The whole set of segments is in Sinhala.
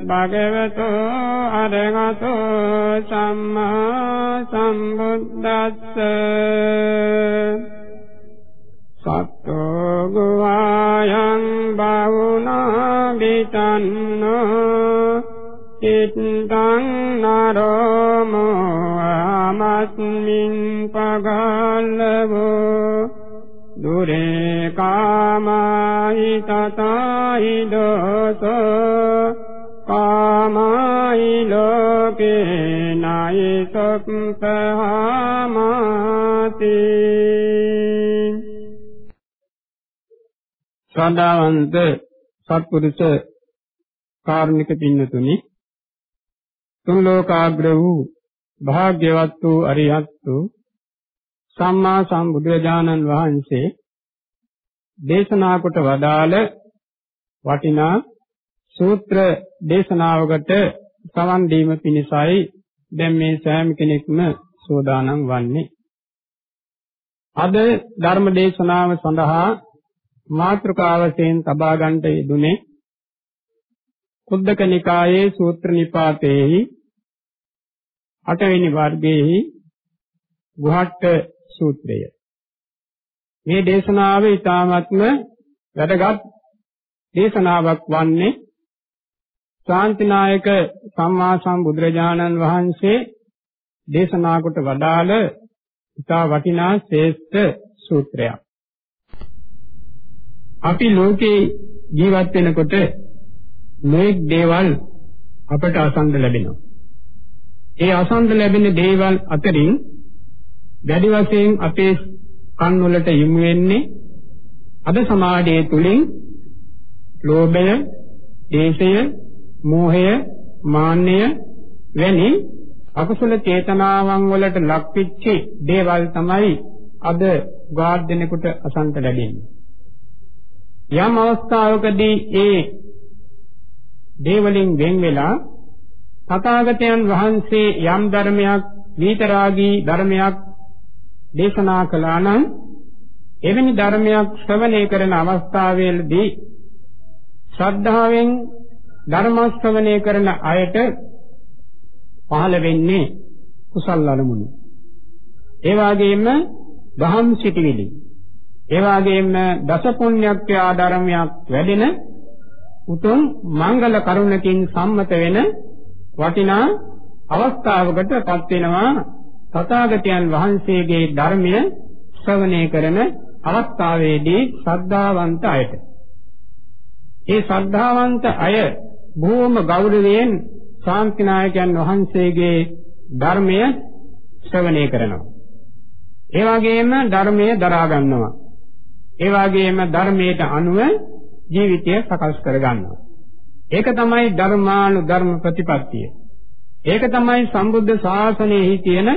භගවතු අරහතෝ සම්මා සම්බුද්දස්ස සත්තෝ ගුවායං බවුනා විතන්නෝ චිත්තං නරෝමෝ ආමස්මින් පගල්ලවෝ දුරේ කාමයි තතයි දෝසෝ කාමයි ලෝකේ නයි සුප්පහාමති ශ්‍රද්ධාවන්ත සත්පුරුෂ කාර්මික පින්නතුනි තුන් ලෝකාග්‍ර වූ භාග්‍යවත් වූ අරිහත් වූ සම්මා සම්බුදුරජාණන් වහන්සේ දේශනා කොට වදාළ වටිනා සූත්‍ර දේශනාවකට සවන් දීම පිණිසයි දැන් මේ සෑම කෙනෙක්ම සෝදානම් වන්නේ. අද ධර්ම දේශනාව සඳහා මාතෘකාවසෙන් තබා ගන්නට යෙදුනේ කුද්දක නිකායේ සූත්‍ර නිපාතේහි අටවෙනි වර්ගයේහි ගුහට්ට සූත්‍රය. මේ දේශනාව ඊ타ත්ම වැදගත් දේශනාවක් වන්නේ ශාන්තිනායක සම්මා සම්බුදුරජාණන් වහන්සේ දේශනා කොට වදාළ ඉතා වටිනා ශ්‍රේෂ්ඨ සූත්‍රයක්. අපි ලෝකේ ජීවත් වෙනකොට මේක් දේවල් අපට අසන්න ලැබෙනවා. ඒ අසන්න ලැබෙන දේවල් අතරින් වැඩි වශයෙන් අපේ කන් වලට යොමු වෙන්නේ අද සමාජයේ තුලින් ලෝභය, දේශය, මෝහය, මාන්නය වැනි අකුසල චේතනාවන් වලට ලක්විච්ච දේවල් තමයි අද ගාඩ් දෙනෙකුට අසන්ත ලැබෙන්නේ. යම් අවස්ථාවකදී ඒ දේවලින් වෙන් වෙලා තථාගතයන් වහන්සේ යම් ධර්මයක් විතරාගී ධර්මයක් දේශනා කළා නම් එවැනි ධර්මයක් ශ්‍රවණය කරන අවස්ථාවේදී ශ්‍රද්ධාවෙන් ධර්ම ශ්‍රවණය කරන අයට පහළ වෙන්නේ කුසල් අරමුණු. ඒ වගේම දහම් සිටිවිලි. ඒ වගේම දස පුණ්‍යක්ඛ්‍යා ධර්මයක් වැඩෙන උතුම් මංගල කරුණකින් සම්මත වෙන වටිනා අවස්ථාවකටපත් වෙනවා තථාගතයන් වහන්සේගේ ධර්මය ශ්‍රවණය කරන අවස්ථාවේදී ශ්‍රද්ධාවන්ත අයට. ඒ ශ්‍රද්ධාවන්ත අය බොහොම ගෞරවයෙන් ශාන්තිනායකයන් වහන්සේගේ ධර්මය ශ්‍රවණය කරනවා. ඒ වගේම ධර්මය දරා ගන්නවා. ඒ වගේම ධර්මයට අනුව ජීවිතය සකස් කර ගන්නවා. ඒක තමයි ධර්මානු ධර්ම ප්‍රතිපත්තිය. ඒක තමයි සම්බුද්ධ ශාසනයෙහි තියෙන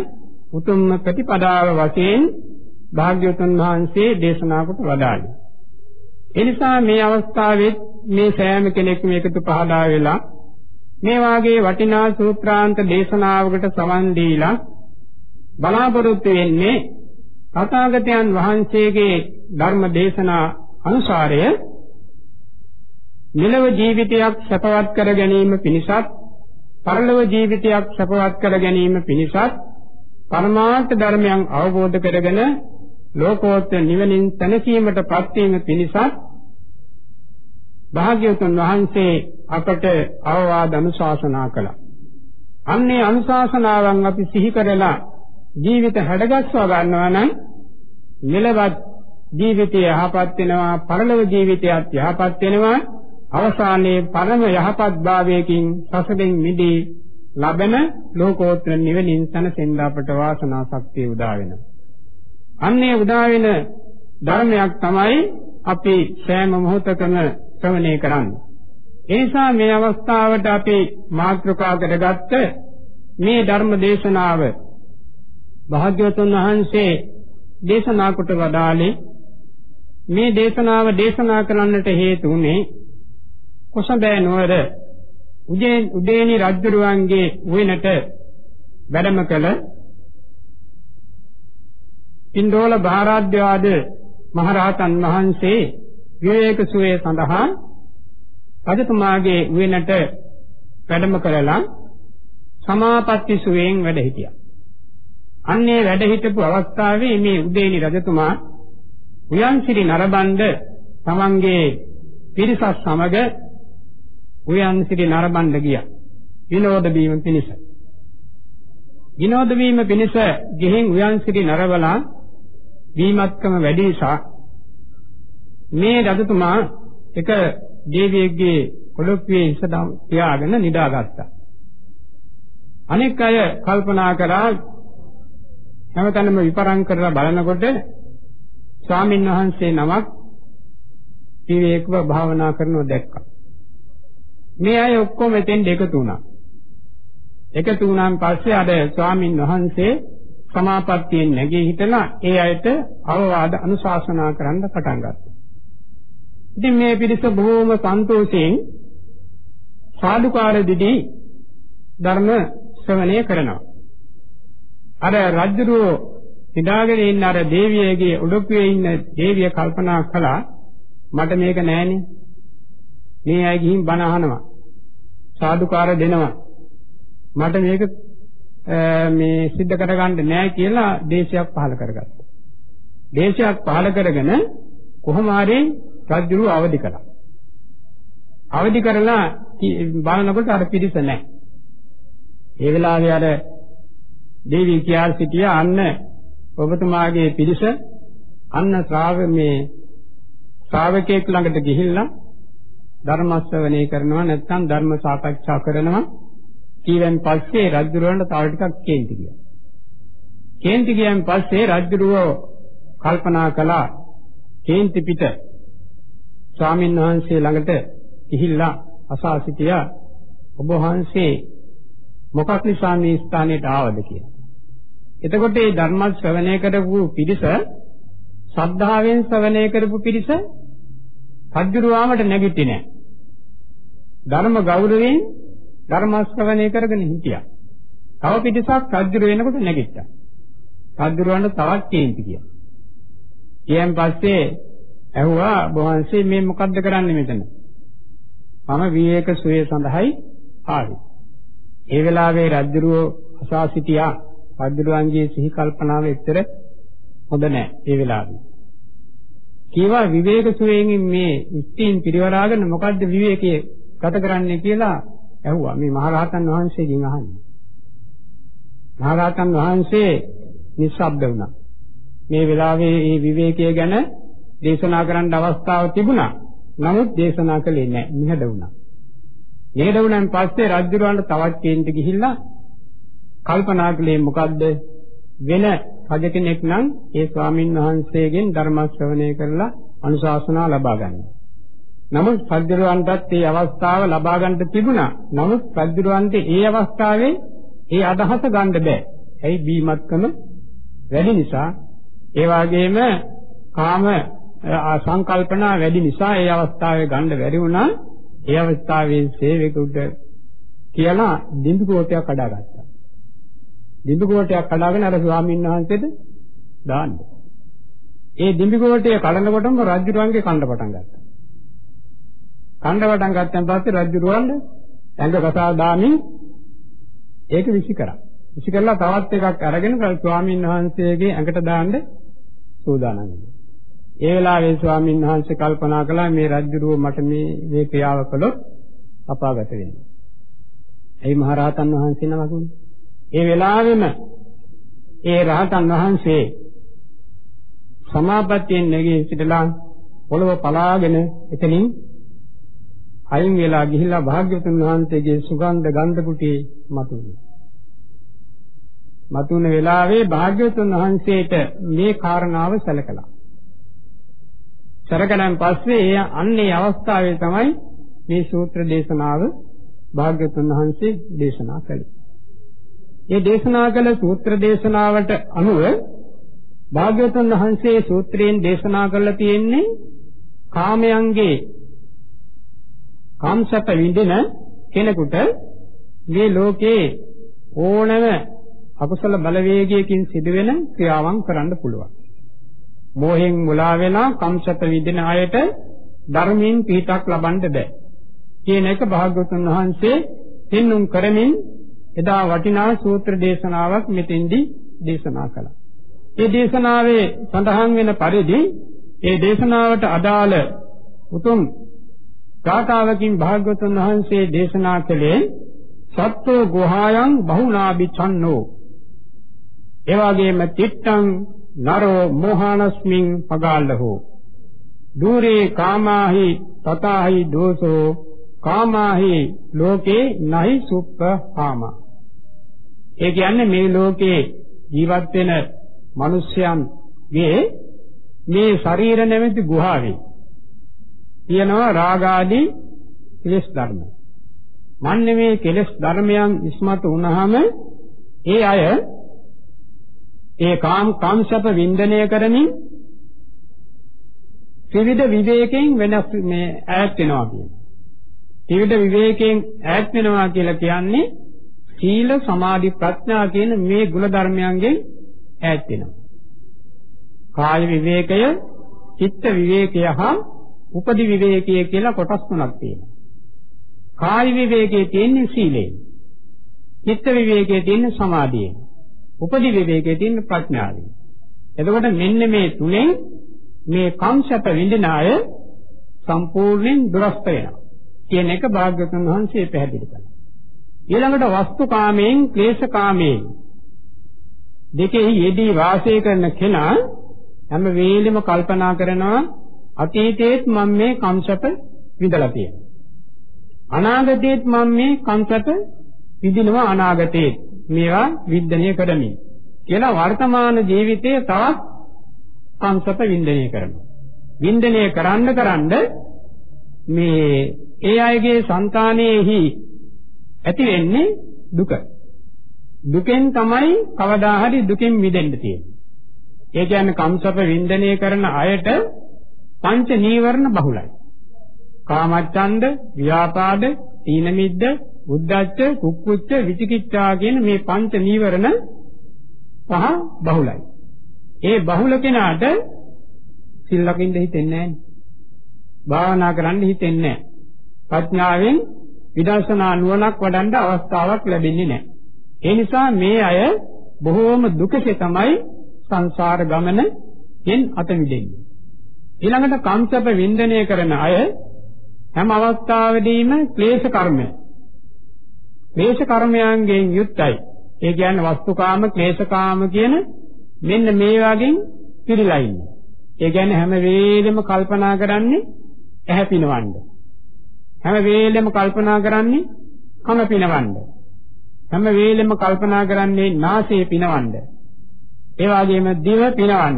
උතුම්ම ප්‍රතිපදාව වශයෙන් භාග්‍යවතුන් වහන්සේ දේශනා කොට වදාළේ. ඒ නිසා මේ අවස්ථාවේ මේ සෑම කෙනෙක්ම එකතු පහදා වෙලා මේ වාගේ වටිනා සූත්‍රාන්ත දේශනාවකට සවන් දීලා බලාපොරොත්තු වෙන්නේ තථාගතයන් වහන්සේගේ ධර්ම දේශනා අනුසාරය මෙලව ජීවිතයක් සපවත් කර ගැනීම පිණිසත් පරලොව ජීවිතයක් සපවත් කර ගැනීම පිණිසත් පරමාර්ථ ධර්මයන් අවබෝධ කරගෙන ලෝකෝත්තර නිවනින් සැනසීමටපත් වීම පිණිසත් භාග්‍යවතුන් වහන්සේ අපට අවවාද අනුශාසනා කළා. අන්නේ අනුශාසනාවන් අපි සිහි කරලා ජීවිත හැඩගස්වා ගන්නවා නම් මෙලවත් ජීවිතය යහපත් වෙනවා, පරලොව ජීවිතයත් යහපත් වෙනවා. අවසානයේ පරම යහපත් භාවයකින් සසරෙන් මිදී ලබන ලෝකෝත්තර නිවනින් සැනසෙන්න අපට වාසනා ශක්තිය උදා වෙනවා. අන්නේ උදා වෙන ධර්මයක් තමයි අපි සෑම මොහොතකම ශ්‍රවණය කරන්නේ. ඒ නිසා මේ අවස්ථාවට අපි මාතෘකා කරගත්ත මේ ධර්ම දේශනාව භාග්‍යවතුන් වහන්සේ දේශනා කොට වදාළේ මේ දේශනාව දේශනා කරන්නට හේතු උනේ කොසඹෑ නුවර උදේනි රජුරුවන්ගේ උයනට වැඩම කළ පින්ඩෝල බාරාධ්‍යවාද මහරහතන් වහන්සේ විවේක සුවේ සඳහා රජතුමාගේ උයනට වැඩම කරලා සමාපatti සුවේන් වැඩ හිටියා. අන්නේ වැඩ හිටපු අවස්ථාවේ මේ උදේනි රජතුමා උයන්සිරි නරබන්ද තමන්ගේ පිරිසක් සමග උයන්සිරි නරබන්ද ගියා. විනෝද බීම පිණිස. විනෝද වීම පිණිස ගෙහින් උයන්සිරි නරබලා බීමත්කම වැඩි නිසා මේ රජතුමා එක දේවියෙක්ගේ කොළොප්පියේ ඉස්සදම් තියාගෙන නිදාගත්තා. අනෙක් අය කල්පනා කරා හැමතැනම විපරම් කරලා බලනකොට ස්වාමීන් වහන්සේ නමක් විවේකව භාවනා කරනව දැක්කා. මේ අය ඔක්කොම එතෙන් එකතු වුණා. එකතු වුණාන් පස්සේ අර ස්වාමීන් වහන්සේ සමාපත්තියෙන් නැගී හිටලා ඒ අයට අවවාද අනුශාසනා කරන්න පටන් ගත්තා. ඉතින් මේ පිරිස බොහෝම සන්තෝෂයෙන් සාදුකාර දිදී ධර්ම ශ්‍රවණය කරනවා. අර රජුරෝ හිතාගෙන ඉන්න අර දේවියගේ උඩුකුවේ ඉන්න දේවිය කල්පනා කළා මට මේක නෑනේ. මේ අය ගිහින් බණ අහනවා. සාදුකාර දෙනවා. මට මේක මේ සිද්ධ කරගන්න නෑ කියලා දේශයක් පහල කරගත්තා. දේශයක් පහල කරගෙන කොහොම හරි රජුරු අවදි කළා. අවදි කරලා බලනකොට අර පිරිස නැහැ. ඒ වෙලාවේ අර දේවී කියා සිටිය අන්න ඔබතුමාගේ පිරිස අන්න ශ්‍රාව මේ ශ්‍රාවකෙක් ළඟට ගිහිල්ලා ධර්ම ශ්‍රවණය කරනවා නැත්නම් ධර්ම සාකච්ඡා කරනවා ඊවෙන් පස්සේ රජුරවන්ට තව ටිකක් කේන්ති ගියා. කේන්ති ගියන් පස්සේ රජුරව කල්පනා කළා කේන්ති පිට ස්වාමීන් වහන්සේ ළඟට ගිහිල්ලා අසා සිටියා ඔබ වහන්සේ මොකක් නිසා මේ ස්ථානයට ආවද කියලා. එතකොට මේ ධර්ම ශ්‍රවණය කරපු පිරිස ශ්‍රද්ධාවෙන් ශ්‍රවණය කරපු පිරිස සජ්ජුරුවාමට නැගිටින්නේ නැහැ. ධර්ම ගෞරවයෙන් ධර්ම ශ්‍රවණය කරගෙන හිටියා. තව පිටසක් සජ්ජුරු වෙනකොට නැගිට්ටා. සජ්ජුරුවන්ට තවත් කේන්ති ගියා. ඊයන් පස්සේ ඇහුවා බොහන්සේ මේ මොකද්ද කරන්නේ මෙතන? මම විවේක සුවේ සඳහායි ආවේ. ඒ වෙලාවේ රජුරෝ අසා සිටියා. රජුරුවන්ගේ සිහි කල්පනාව එච්චර හොඳ නැහැ ඒ වෙලාවේ. කීවා විවේක සුවයෙන් මේ ඉස්තීන් පිරිවරාගෙන මොකද්ද විවේකයේ ගත කරන්නේ කියලා ඇහුවා. මේ මහරහතන් වහන්සේගෙන් අහන්නේ. මහරහතන් වහන්සේ නිස්සබ්ද වුණා. මේ වෙලාවේ මේ විවේකයේ ගැන දේශනා කරන්න අවස්ථාව තිබුණා. නමුත් දේශනා කළේ නැහැ. නිහඬ වුණා. නිහඬ වුණාන් පස්සේ රජුරවන්ට තවත් කේන්ති ගිහිල්ලා කල්පනා කළේ මොකද්ද? වෙන රජ කෙනෙක් නම් ඒ ස්වාමින් වහන්සේගෙන් ධර්ම ශ්‍රවණය කරලා අනුශාසනා ලබා ගන්නවා. නමුත් රජුරවන්ටත් මේ අවස්ථාව ලබා ගන්න තිබුණා. නමුත් රජුරවන්ට ඒ අවස්ථාවේ ඒ අදහස ගන්න බෑ. ඇයි බීමත්කම වැඩි නිසා ඒ වගේම කාම සංකල්පනා වැඩි නිසා ඒ අවස්ථාවේ ගන්න බැරි වුණා. ඒ අවස්ථාවේ සේවකුට කියලා දින්දු කෝටයක් කඩාගත්තා. දින්දු කෝටයක් කඩාගෙන අර ස්වාමීන් වහන්සේට දාන්න. ඒ දින්දු කෝටය කඩනකොටම රජුරුවන්ගේ කණ්ඩ පටන් ගත්තා. කණ්ඩ පටන් ගත්තන් පස්සේ රජුරුවන්ට ඇඟ කසා දාමින් ඒක විසි කරා. විසි කරලා තවත් එකක් අරගෙන ස්වාමීන් වහන්සේගේ ඇඟට දාන්න සූදානම් වෙනවා. ඒ වෙලාවේ ස්වාමීන් වහන්සේ කල්පනා කළා මේ රජුරුව මට මේ මේ ක්‍රියාව කළොත් අපාගත වෙනවා. එයි මහරහතන් වහන්සේ නමක් ඒ වෙලාවෙම ඒ රහතන් වහන්සේ සමාපත්තියෙන් නැගී සිටලා පොළව පලාගෙන එතනින් අයින් වෙලා ගිහිල්ලා භාග්‍යවතුන් වහන්සේගේ සුගන්ධ ගන්ධ කුටියේ මතුවේ. මතුන වෙලාවේ භාග්‍යවතුන් වහන්සේට මේ කාරණාව සැලකලා. සැලකනන් පස්සේ එය අන්නේ අවස්ථාවේ තමයි මේ සූත්‍ර දේශනාව භාග්‍යවතුන් වහන්සේ දේශනා කළේ. ඒ දේශනා කළ සූත්‍ර දේශනාවට අනුව භාග්‍යවතුන් වහන්සේ සූත්‍රයෙන් දේශනා කරලා තියෙන්නේ කාමයන්ගේ කාමසප විඳින කෙනෙකුට මේ ලෝකේ ඕනම අකුසල බලවේගයකින් සිදුවෙන ක්‍රියාවන් කරන්න පුළුවන්. මෝහෙන් මුලා වෙලා කාමසප විඳින අයට ධර්මයෙන් පිටක් ලබන්න බෑ. කියන එක භාග්‍යවතුන් වහන්සේ පෙන්눔 කරමින් එදා වටිනා සූත්‍ර දේශනාවක් මෙතෙන්දී දේශනා කළා. මේ දේශනාවේ සඳහන් වෙන පරිදි ඒ දේශනාවට අදාළ උතුම් ගාථාවකින් භාග්‍යවතුන් වහන්සේ දේශනා කළේ සත්වෝ ගෝහායන් බහුනාභි චන්නෝ එවාගේම තිත්තං නරෝ මොහානස්මින් පගාල්ලහෝ দূරේ කාමාහි තතාහි දෝසෝ කාමාහි ලෝකේ නහි සුප්පහාම ඒ කියන්නේ මේ ලෝකේ ජීවත් වෙන මිනිස්යන්ගේ මේ ශරීර නැමැති ගුහාවේ තියෙනවා රාග ආදී කෙලෙස් ධර්ම. මන්නේ මේ කෙලෙස් ධර්මයන් ඉස්මතු වුණාම ඒ අය ඒ කාම කාමසප වින්දනය කරමින් ත්‍රිවිධ විවේකයෙන් වෙනස් මේ ඈත් වෙනවා කියන්නේ. ත්‍රිවිධ විවේකයෙන් ඈත් වෙනවා කියලා කියන්නේ සීල සමාධි ප්‍රඥා කියන මේ ගුණ ධර්මයන්ගෙන් ඈත් වෙනවා. කාය විවේකය, චිත්ත විවේකය හා උපදි විවේකය කියලා කොටස් තුනක් තියෙනවා. කාය විවේකයේ තියෙන්නේ සීලයෙන්. චිත්ත විවේකයේ තියෙන්නේ සමාධියෙන්. උපදි විවේකයේ තියෙන්නේ ප්‍රඥාවෙන්. එතකොට මෙන්න මේ තුනෙන් මේ කංශප විඳින අය සම්පූර්ණයෙන් දුරස්ත වෙනවා. කියන එක භාග්‍යවතුන් වහන්සේ පැහැදිලි කළා. ඊළඟට වස්තුකාමයෙන් ක්ලේශකාමයෙන් දෙකෙහි යෙදී වාසය කරන කෙනා හැම වෙලෙම කල්පනා කරනවා අතීතයේත් මම මේ කම්සප විඳලා තියෙනවා. අනාගතයේත් මම මේ කම්සප විඳිනවා අනාගතයේත් මේවා වින්දනය කරමින් කියලා වර්තමාන ජීවිතයේ තවත් කම්සප වින්දනය කරනවා. වින්දනය කරන්න කරන්න මේ ඒ අයගේ సంతානෙහි ඇති වෙන්නේ දුක. දුකෙන් තමයි කවදා හරි දුකින් මිදෙන්න තියෙන්නේ. ඒ කියන්නේ කම්සප වින්දනය කරන අයට පංච නීවරණ බහුලයි. කාමච්ඡන්ද, ව්‍යාපාද, තීන මිද්ද, උද්ධච්ච, කුක්කුච්ච, විචිකිච්ඡා කියන මේ පංච නීවරණ පහ බහුලයි. ඒ බහුල කෙනාට සිල් ලකින්න හිතෙන්නේ නැහැ. භාවනා කරන්න හිතෙන්නේ නැහැ. ප්‍රඥාවෙන් විදර්ශනා නුවණක් වඩන්න අවස්ථාවක් ලැබෙන්නේ නැහැ. ඒ නිසා මේ අය බොහෝම දුකසේ තමයි සංසාර ගමනෙන් අත මිදෙන්නේ. ඊළඟට කාමසප වින්දනය කරන අය හැම අවස්ථාවෙදීම ක්ලේශ කර්මය. ක්ලේශ කර්මයන්ගෙන් යුක්තයි. ඒ කියන්නේ වස්තුකාම, ක්ලේශකාම කියන මෙන්න මේ වගේ පිළිලා ඉන්නේ. ඒ කියන්නේ හැම වෙලෙම කල්පනා කරන්නේ ඇහැ පිනවන්න. හැම වෙලෙම කල්පනා කරන්නේ කන පිනවන්න. හැම වෙලෙම කල්පනා කරන්නේ නාසය පිනවන්න. ඒ වගේම දිව පිනවන්න,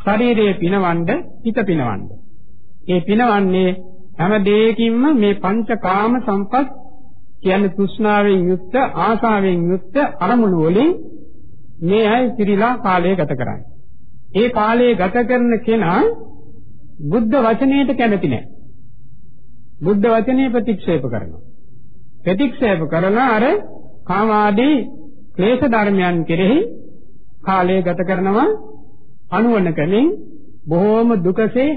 ශරීරය පිනවන්න, හිත පිනවන්න. ඒ පිනවන්නේ හැම දෙයකින්ම මේ පංචකාම සම්පත් කියන්නේ තෘෂ්ණාවෙන් යුක්ත, ආසාවෙන් යුක්ත අරමුණු වලින් මේ අය පිරීලා කාලය ගත කරන්නේ. ඒ කාලය ගත කරන කෙනා බුද්ධ වචනයට කැමති නැහැ. බුද්ධ වචනේ ප්‍රතික්ෂේප කරනවා. ප්‍රතික්ෂේප කරන අර කාමාදී ක්ලේශ ධර්මයන් කෙරෙහි කාලය ගත කරනවා අනුවණකමින් බොහෝම දුකසේ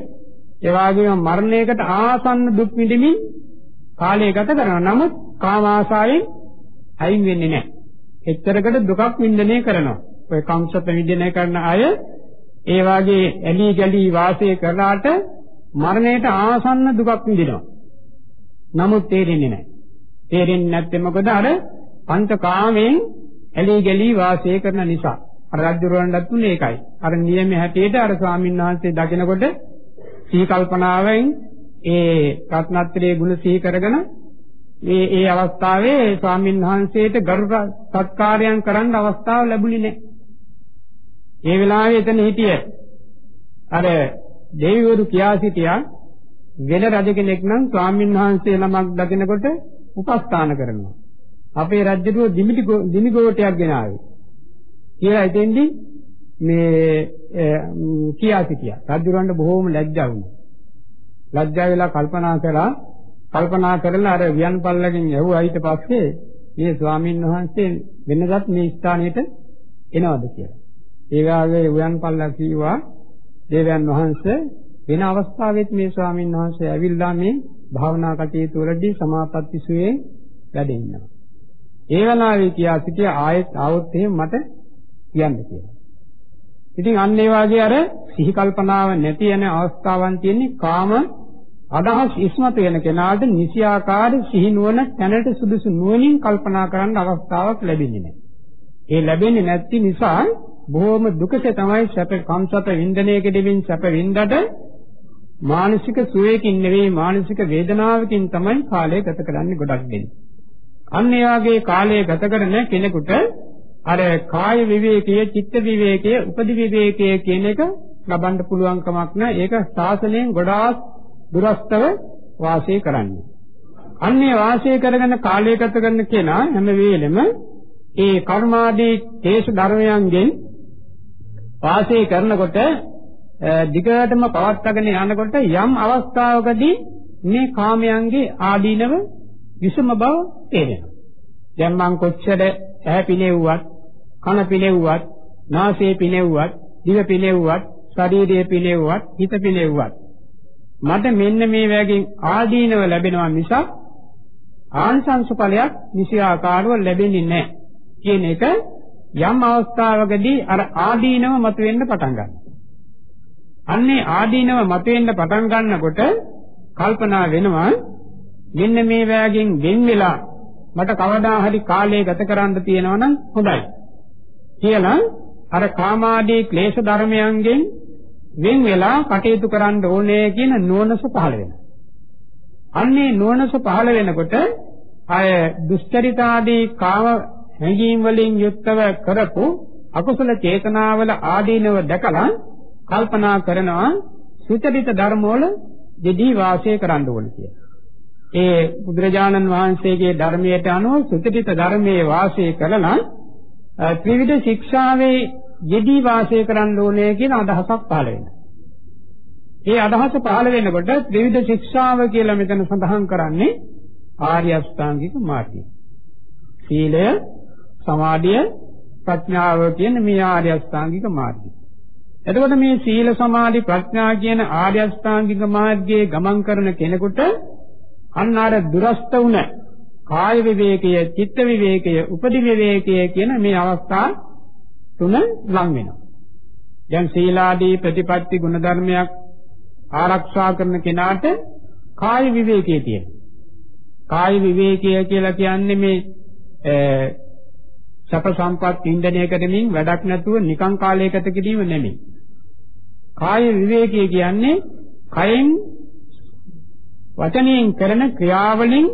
ඒ වගේම මරණයකට ආසන්න දුක් විඳිමින් කාලය ගත කරනවා. නමුත් කාම ආසාවෙන් අයින් වෙන්නේ නැහැ. එච්චරකට දුකක් විඳිනේ කරනවා. ඔය කංශප විඳිනේ කරන අය ඒ වාගේ ඇලි ගලි වාසය කරලාට මරණයට ආසන්න දුකක් විඳිනවා. නමුත් තේරෙන්නේ නැහැ. තේරෙන්නේ නැත්තේ මොකද අර පංචකාමයෙන් ඇලී ගලී වාසය කරන නිසා. අර රජුරවණ්ඩත් උනේ ඒකයි. අර නියම හැටියට අර ස්වාමීන් වහන්සේ දකිනකොට සිහි කල්පනාවෙන් ඒ රත්නත්‍රයේ ගුණ සිහි කරගෙන මේ ඒ අවස්ථාවේ ස්වාමීන් වහන්සේට ගරු සත්කාරයන් කරන්න අවස්ථාව ලැබුණේ නැහැ. ඒ වෙලාවේ එතන හිටිය අර දෙවිවරු කියා සිටියා වෙන රජ කෙනෙක් නම් ස්වාමීන් වහන්සේ ළමක් දකිනකොට උපස්ථාන කරනවා. අපේ රජුගේ දිමිටි දිමිගෝටයක් ගෙනාවේ. කියලා එතෙන්දි මේ කියා සිටියා. රජුරවන්ට බොහෝම ලැජ්ජා වුණා. ලැජ්ජා වෙලා කල්පනා කළා කල්පනා කරලා අර වියන්පල්ලගෙන් ඇහුවා ඊට පස්සේ මේ ස්වාමීන් වහන්සේ වෙනදත් මේ ස්ථානෙට එනවද කියලා. ඒ වාගේ වියන්පල්ලා කිව්වා දේවයන් වහන්සේ වෙන අවස්ථාවෙත් මේ ස්වාමීන් වහන්සේ ඇවිල්ලා මේ භාවනා කටයුතු වලදී සමාපatti සුවේ වැඩ ඉන්නවා. ඒ වෙලාවේ කියා සිටිය ආයෙත් ආවොත් එහෙම මට කියන්න කියලා. ඉතින් අන්න ඒ වාගේ අර සිහි කල්පනාව නැති යන අවස්ථාවන් තියෙන්නේ කාම අදහස් ඉස්මතු වෙන කෙනාට නිසියාකාර සිහි නුවණ තැනට සුදුසු නුවණින් කල්පනා කරන්න අවස්ථාවක් ලැබෙන්නේ නැහැ. ඒ ලැබෙන්නේ නැති නිසා බොහොම දුකසේ තමයි සැප කම්සත වින්දනයක දෙමින් සැප වින්දට මානසික සුවයකින් නෙවෙයි මානසික වේදනාවකින් තමයි කාලය ගත කරන්නේ ගොඩක් දෙන්නේ. අන්න ඒ වගේ කාලය ගත කරන කෙනෙකුට අර කාය විවේකයේ චිත්ත විවේකයේ උපදි විවේකයේ කියන එක ලබන්න පුළුවන් කමක් නැහැ. ඒක සාසනයෙන් ගොඩාක් දුරස්තව වාසය කරන්නේ. අන්නේ වාසය කරගෙන කාලය ගත කරන කෙනා හැම වෙලෙම ඒ කර්මාදී තේස ධර්මයන්ගෙන් වාසය කරනකොට දිගටම පවත්වාගෙන යනකොට යම් අවස්ථාවකදී මේ කාමයන්ගේ ආදීනව විසම බව තේරෙනවා. දැන් මං කොච්චර ඇහැ පිනෙව්වත්, කන පිනෙව්වත්, නාසය පිනෙව්වත්, දිව පිනෙව්වත්, ශරීරය පිනෙව්වත්, හිත පිනෙව්වත් මට මෙන්න මේ වගේ ආදීනව ලැබෙනවා මිසක් ආංශංශ ඵලයක් නිසි ආකාරව ලැබෙන්නේ නැහැ කියන එක යම් අවස්ථාවකදී අර ආදීනව මතුවෙන්න පටන් ගන්නවා. අන්නේ ආදීනව මතුවෙන්න පටන් ගන්නකොට කල්පනා වෙනවා මෙන්න මේ වෑගෙන් වෙන් වෙලා මට කවදා හරි කාලය ගත කරන්න තියෙනවා නම් හොඳයි කියලා අර කාමාදී ක්ලේශ ධර්මයන්ගෙන් වෙන් වෙලා කටයුතු කරන්න ඕනේ කියන නුවණස පහළ වෙනවා. අන්නේ නුවණස පහළ වෙනකොට අය දුස්චරිතාදී කාම හැඟීම් වලින් යුක්තව කරපු අකුසල චේතනාවල ආදීනව දැකලා කල්පනා කරනවා සුචරිත ධර්මවල දෙදී වාසය කරන්න ඕන කියලා. ඒ බුදුරජාණන් වහන්සේගේ ධර්මයට අනුව සුචරිත ධර්මයේ වාසය කරලා ත්‍රිවිධ ශික්ෂාවේ යෙදී වාසය කරන්න ඕනේ කියන අදහසක් පහළ වෙනවා. ඒ අදහස පහළ වෙනකොට ත්‍රිවිධ ශික්ෂාව කියලා මෙතන සඳහන් කරන්නේ ආර්ය අෂ්ටාංගික මාර්ගය. සීලය, සමාධිය, ප්‍රඥාව කියන මේ ආර්ය අෂ්ටාංගික මාර්ගය. එතකොට මේ සීල සමාධි ප්‍රඥා කියන ආර්ය අෂ්ටාංගික මාර්ගයේ ගමන් කරන කෙනෙකුට අන්න අර දුරස්ත වුණ කාය විවේකය, චිත්ත විවේකය, උපදි විවේකය කියන මේ අවස්ථා තුන ලං වෙනවා. දැන් සීලාදී ප්‍රතිපත්ති ගුණධර්මයක් ආරක්ෂා කරන කෙනාට කාය විවේකයේ තියෙනවා. කාය විවේකය කියලා කියන්නේ මේ සැප සම්පත් ඉන්ධනය කරමින් වැඩක් නැතුව නිකං කාලයකට කිරීම නෙමෙයි. කාය විවේකය කියන්නේ කයෙන් වචනයෙන් කරන ක්‍රියාවලින්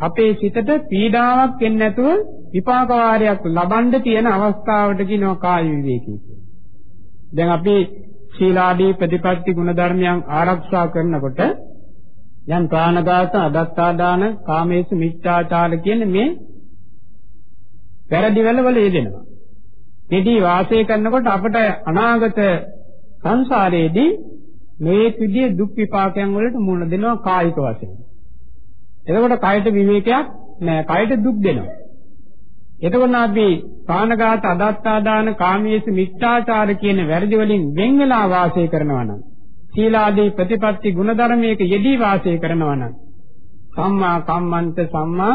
අපේ සිතට පීඩාවක් එන්නේ නැතුව විපාක වාරයක් ලබන්න තියෙන අවස්ථාවට කියනවා කාය විවේකී කියලා. දැන් අපි ශීලාදී ප්‍රතිපත්ති ගුණධර්මයන් ආරක්ෂා කරනකොට යම් ප්‍රාණඝාත, අදත්තාදාන, කාමේසු මිච්ඡාචාර කියන මේ වැරදි වල වල යෙදෙනවා. මෙදී වාසය කරනකොට අපට අනාගත සංසාරයේදී මේ විදිහේ දුක් විපාකයන් වලට මුහුණ දෙනවා කායික වශයෙන්. එතකොට කයට විවේකයක් නෑ කයට දුක් දෙනවා. එතකොට අපි ප්‍රාණඝාත අදත්තාදාන කාමීස මිච්ඡාචාර කියන වැරදි වලින් වෙන් වෙලා වාසය කරනවා නම් සීලාදී ප්‍රතිපත්ති ගුණධර්මයක යෙදී වාසය කරනවා නම් සම්මා කම්මන්ත සම්මා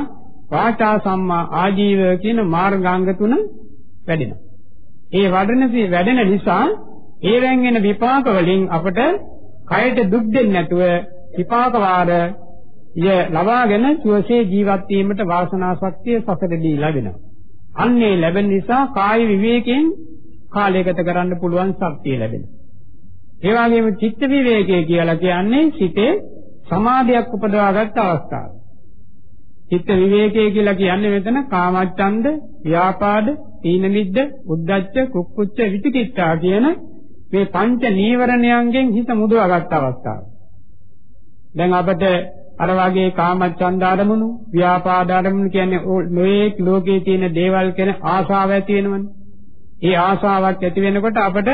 වාචා සම්මා ආජීව කියන මාර්ගාංග තුන වැඩෙනවා. ඒ වඩනසී වැඩෙන නිසා ඒවෙන් එන විපාක වලින් අපට කයට දුක් දෙන්නේ නැතුව විපාක වාර ය ලබාගෙන සුවසේ ජීවත් වීමට වාසනා ශක්තිය සසරදී ලැබෙනවා. අන්නේ ලැබෙන නිසා කාය විවේකයෙන් කාලය ගත කරන්න පුළුවන් ශක්තිය ලැබෙනවා. ඒ වගේම චිත්ත විවේකය කියලා කියන්නේ සිතේ සමාධියක් උපදවාගත් අවස්ථාව. චිත්ත විවේකය කියලා කියන්නේ මෙතන කාමච්ඡන්ද, ව්‍යාපාද, තීන මිද්ද, උද්ධච්ච, කුක්කුච්ච, විචිකිච්ඡා කියන මේ පංච නීවරණයන්ගෙන් හිත මුදවාගත් අවස්ථාව. දැන් අපිට අර වගේ කාමච්ඡන්ද ආරමුණු, ව්‍යාපාද ආරමුණු කියන්නේ නොයේක් ලෝකයේ තියෙන දේවල් ගැන ආශාව ඇති වෙනවනේ. ඒ ආශාවක් ඇති වෙනකොට අපිට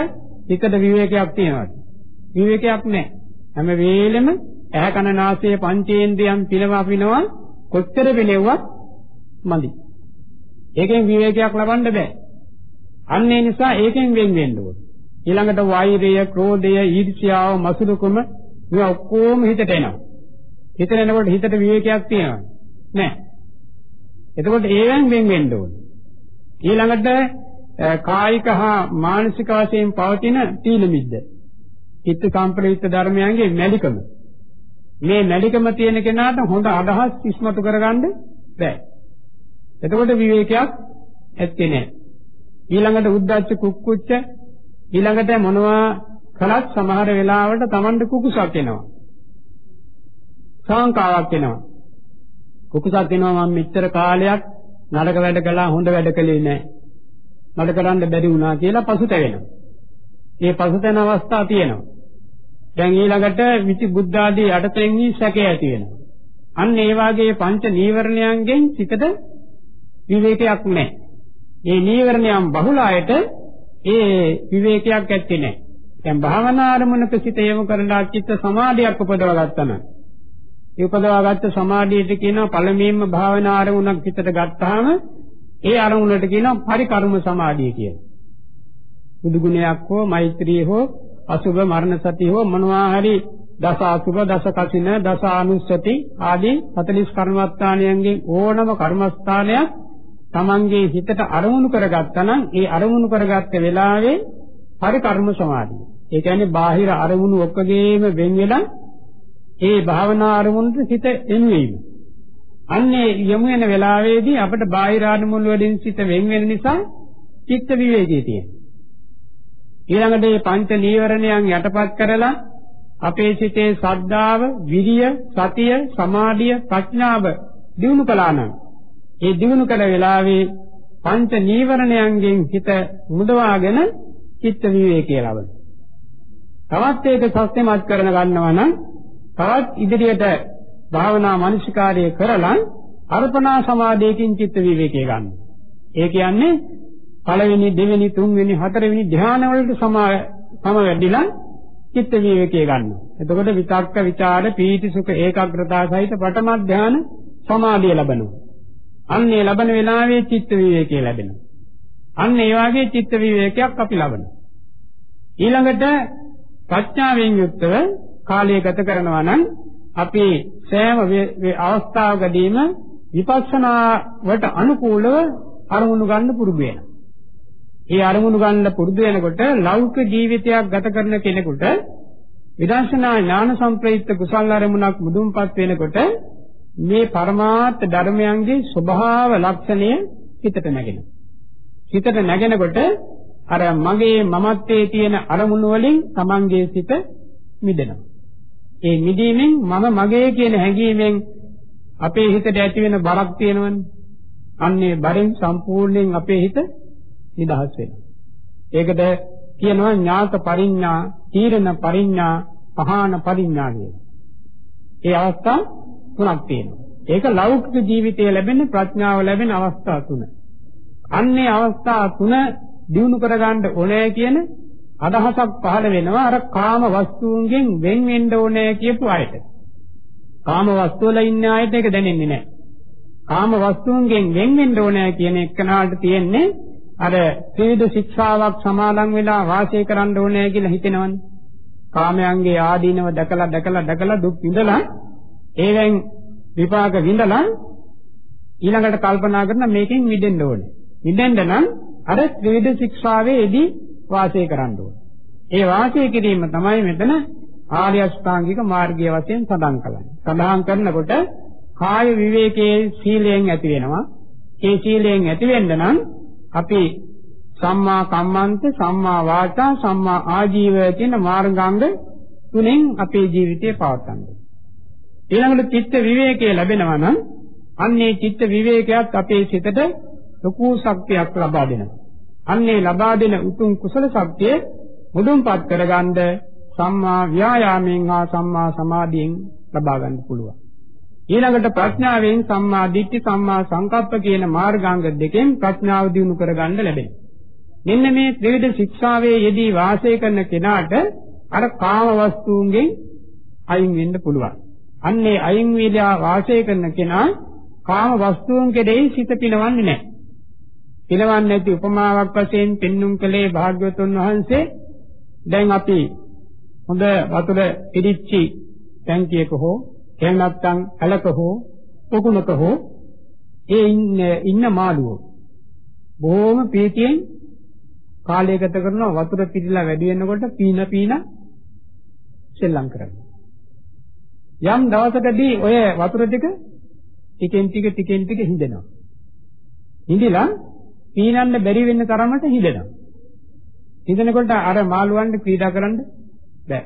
හිතට විවේකයක් තියනවාද? විවේකයක් නැහැ. හැම වෙලෙම ඇහැ කන නාසය පංචේන්ද්‍රයන් පිනවා පිනවා කොච්චර පිනෙව්වත් මදි. ඒකෙන් විවේකයක් ලබන්න බෑ. අන්න ඒ නිසා ඒකෙන් වෙන් වෙන්න ඕනේ. ඊළඟට වෛරය, ක්‍රෝධය, ඊර්ෂ්‍යාව, මසුරුකම මේ ඔක්කොම හිතට එනවා. හිතට එනකොට හිතට විවේකයක් තියෙනවද? නැහැ. එතකොට ඒවෙන් වෙන් වෙන්න ඕනේ. ඊළඟට කායික හා මානසික වශයෙන් පවතින තීන මිද්ද. චිත්ත සම්ප්‍රයුක්ත ධර්මයන්ගේ මැලිකම. මේ මැලිකම තියෙන කෙනාට හොඳ අදහස් ඉස්මතු කරගන්න බෑ. එතකොට විවේකයක් ඇත්තේ නැහැ. ඊළඟට උද්දච්ච කුක්කුච්ච ඊළඟට මොනවා කළත් සමහර වෙලාවට Tamande කුකුසක් එනවා. සංකාවක් එනවා. කුකුසක් එනවා මම මෙච්චර කාලයක් නරක වැඩ කළා හොඳ වැඩ කළේ නැහැ. මට කරන්න බැරි වුණා කියලා පසුතැවෙනවා. මේ පසුතැන අවස්ථා තියෙනවා. දැන් ඊළඟට විචි බුද්ධ ආදී යටතෙන්හි සැකය ඇති වෙනවා. අන්න ඒ වාගේ පංච නීවරණයන්ගෙන් සිතට විවේකයක් නැහැ. මේ නීවරණයන් බහුල අයට ඒ විවේකයක් ඇත්තේ නැහැ. දැන් භාවනා අරමුණක සිත යොමු කරලා චිත්ත සමාධියක් උපදවා ගත්තා නම් ඒ උපදවාගත්ත සමාධියට කියනවා පළමුවෙන්ම භාවනා අරමුණක් හිතට ගත්තාම ඒ අරමුණට කියනවා පරිකර්ම සමාධිය කියලා. බුදු ගුණයක් හෝ මෛත්‍රී හෝ අසුභ මරණ සති හෝ මොනවා හරි දස අසුභ දස කසින දස අනුස්සති ආදී 40 කර්මස්ථානයන්ගෙන් ඕනම කර්මස්ථානයක් තමන්ගේ හිතට අරමුණු කරගත්තා නම් ඒ අරමුණු කරගත්ත වෙලාවේ පරිකර්ම සමාධිය. ඒ කියන්නේ බාහිර අරමුණු ඔක්කොගේම වෙන් වෙලා ඒ භාවනා අරමුණට සිත එමු වීම. අන්නේ යමු වෙන වෙලාවේදී අපිට බාහිර අරමුණු වලින් සිත වෙන් වෙන නිසා චිත්ත විවේකී තියෙනවා. ඊළඟට මේ පංච නීවරණයන් යටපත් කරලා අපේ සිතේ ශ්‍රද්ධාව, විරිය, සතිය, සමාධිය, ප්‍රඥාව දිනු කළා නම් ඒ දිනු කළ වෙලාවේ පංච නීවරණයන්ගෙන් හිත මුදවාගෙන චිත්ත විවේකී ලබනවා. තවත් ඒක සත්‍යමත් කරන ගන්නවා නම් තවත් ඉදිරියට භාවනා මනසිකාර්යය කරලා අර්පණා සමාධියකින් චිත්ත විවේකී ගන්න. ඒ කියන්නේ පළවෙනි දෙවෙනි තුන්වෙනි හතරවෙනි ධ්‍යාන වලට සම සම වැඩිලා චිත්ත විවේකී ගන්නවා. එතකොට විතක්ක ਵਿਚාර පීති සුඛ ඒකාග්‍රතාව සහිත ප්‍රථම ධ්‍යාන සමාධිය ලබනවා. අන්න ඒ ලබන වෙලාවේ චිත්ත විවේකී ලැබෙනවා. අන්න ඒ වාගේ චිත්ත විවේකයක් අපි ලබනවා. ඊළඟට ප්‍රඥාවෙන් යුක්තව කාලය ගත කරනවා නම් අපි සෑම අවස්ථාවකදීම විපස්සනාවට අනුකූලව අරමුණු ගන්න පුරුදු වෙනවා. ඒ අරමුණු ගන්න පුරුදු වෙනකොට ලෞකික ජීවිතයක් ගත කරන කෙනෙකුට විදර්ශනා ඥාන සම්ප්‍රයුක්ත කුසල අරමුණක් මුදුන්පත් වෙනකොට මේ පරමාර්ථ ධර්මයන්ගේ ස්වභාව ලක්ෂණය හිතට නැගෙනවා. හිතට නැගෙනකොට අර මගේ මමත්වයේ තියෙන අරමුණු වලින් Tamange සිත මිදෙනවා. ඒ මිදීමෙන් මම මගේ කියන හැඟීමෙන් අපේ හිතට ඇති වෙන බරක් තියෙනවනේ. අන්නේ බරෙන් සම්පූර්ණයෙන් අපේ හිත නිදහස් වෙනවා. ඒකට කියනවා ඥාත පරිඥා, තීරණ පරිඥා, පහාන පරිඥා කියලා. ඒ අවස්ථා තුනක් තියෙනවා. ඒක ලෞකික ජීවිතයේ ලැබෙන ප්‍රඥාව ලැබෙන අවස්ථා තුන. අන්නේ අවස්ථා තුන දිනු කරගන්න ඕනේ කියන අදහසක් පහළ වෙනවා අර කාම වස්තුන්ගෙන් වෙන් වෙන්න ඕනේ කියපු අයට. කාම වස්තු වල ඉන්න අයට ඒක දැනෙන්නේ නැහැ. කාම වස්තුන්ගෙන් වෙන් වෙන්න ඕනේ කියන එකනට තියෙන්නේ අර ත්‍රිවිධ ශික්ෂාවක් සමාදන් වෙලා වාසය කරන්න ඕනේ කියලා හිතෙනවනේ. කාමයන්ගේ ආදීනව දැකලා දැකලා දැකලා දුක් විඳලා ඒවෙන් විපාක විඳලා ඊළඟට කල්පනා කරන මේකෙන් මිදෙන්න ඕනේ. මිදෙන්න නම් අර ත්‍රිවිධ ශික්ෂාවේදී වාසය කරන්න ඕනේ. ඒ වාසය කිරීම තමයි මෙතන ආර්ය අෂ්ටාංගික මාර්ගය වශයෙන් සඳහන් කරන්නේ. සඳහන් කරනකොට කාය විවේකයේ සීලයෙන් ඇති වෙනවා. ඒ සීලයෙන් ඇති වෙන්න නම් අපි සම්මා කම්මන්ත, සම්මා වාචා, සම්මා ආජීව කියන මාර්ගාංග තුනෙන් අපේ ජීවිතය පවත්වන්න. ඊළඟට චිත්ත විවේකයේ ලැබෙනවා නම් අන්නේ චිත්ත විවේකයක් අපේ සිතට ලොකු ශක්තියක් ලබා දෙනවා. අන්නේ ලබා දෙන උතුම් කුසල ශක්තිය මුදුන්පත් කරගන්න සම්මා ව්‍යායාමයෙන් හා සම්මා සමාධියෙන් ලබා ගන්න පුළුවන්. ඊළඟට ප්‍රඥාවෙන් සම්මා දිට්ඨි සම්මා සංකප්ප කියන මාර්ගාංග දෙකෙන් ප්‍රඥාව දිනු කරගන්න ලැබෙනවා. මෙන්න මේ ත්‍රිවිධ ශික්ෂාවේ යෙදී වාසය කරන කෙනාට අර කාම වස්තුන්ගෙන් අයින් වෙන්න පුළුවන්. අන්නේ අයින් වීලා වාසය කරන කෙනා කාම වස්තුන් කෙරෙහි සිත පිනවන්නේ නැහැ. පිනවන්නේ නැති උපමාවක් වශයෙන් පෙන්눔 කළේ භාග්‍යවතුන් වහන්සේ දැන් අපි හොඳ වතුර පිරිච්චි ටැංකියක හෝ එහෙම නැත්නම් ඇලක හෝ පොකුණක හෝ ඒ ඉන්න මාළුවෝ බොහොම ප්‍රීතියෙන් කාලය ගත කරනවා වතුර පිරීලා වැඩි වෙනකොට පීන පීන සෙල්ලම් කරනවා. යම් දවසකදී ඔය වතුර ටික ටිකෙන් ටික ටිකෙන් ටික හිඳෙනවා. හිඳිලා පීනන්න බැරි වෙන්න තරමට හිඳෙනවා. හිඳෙනකොට අර මාළුවන්ට ක්‍රීඩා කරන්න බෑ.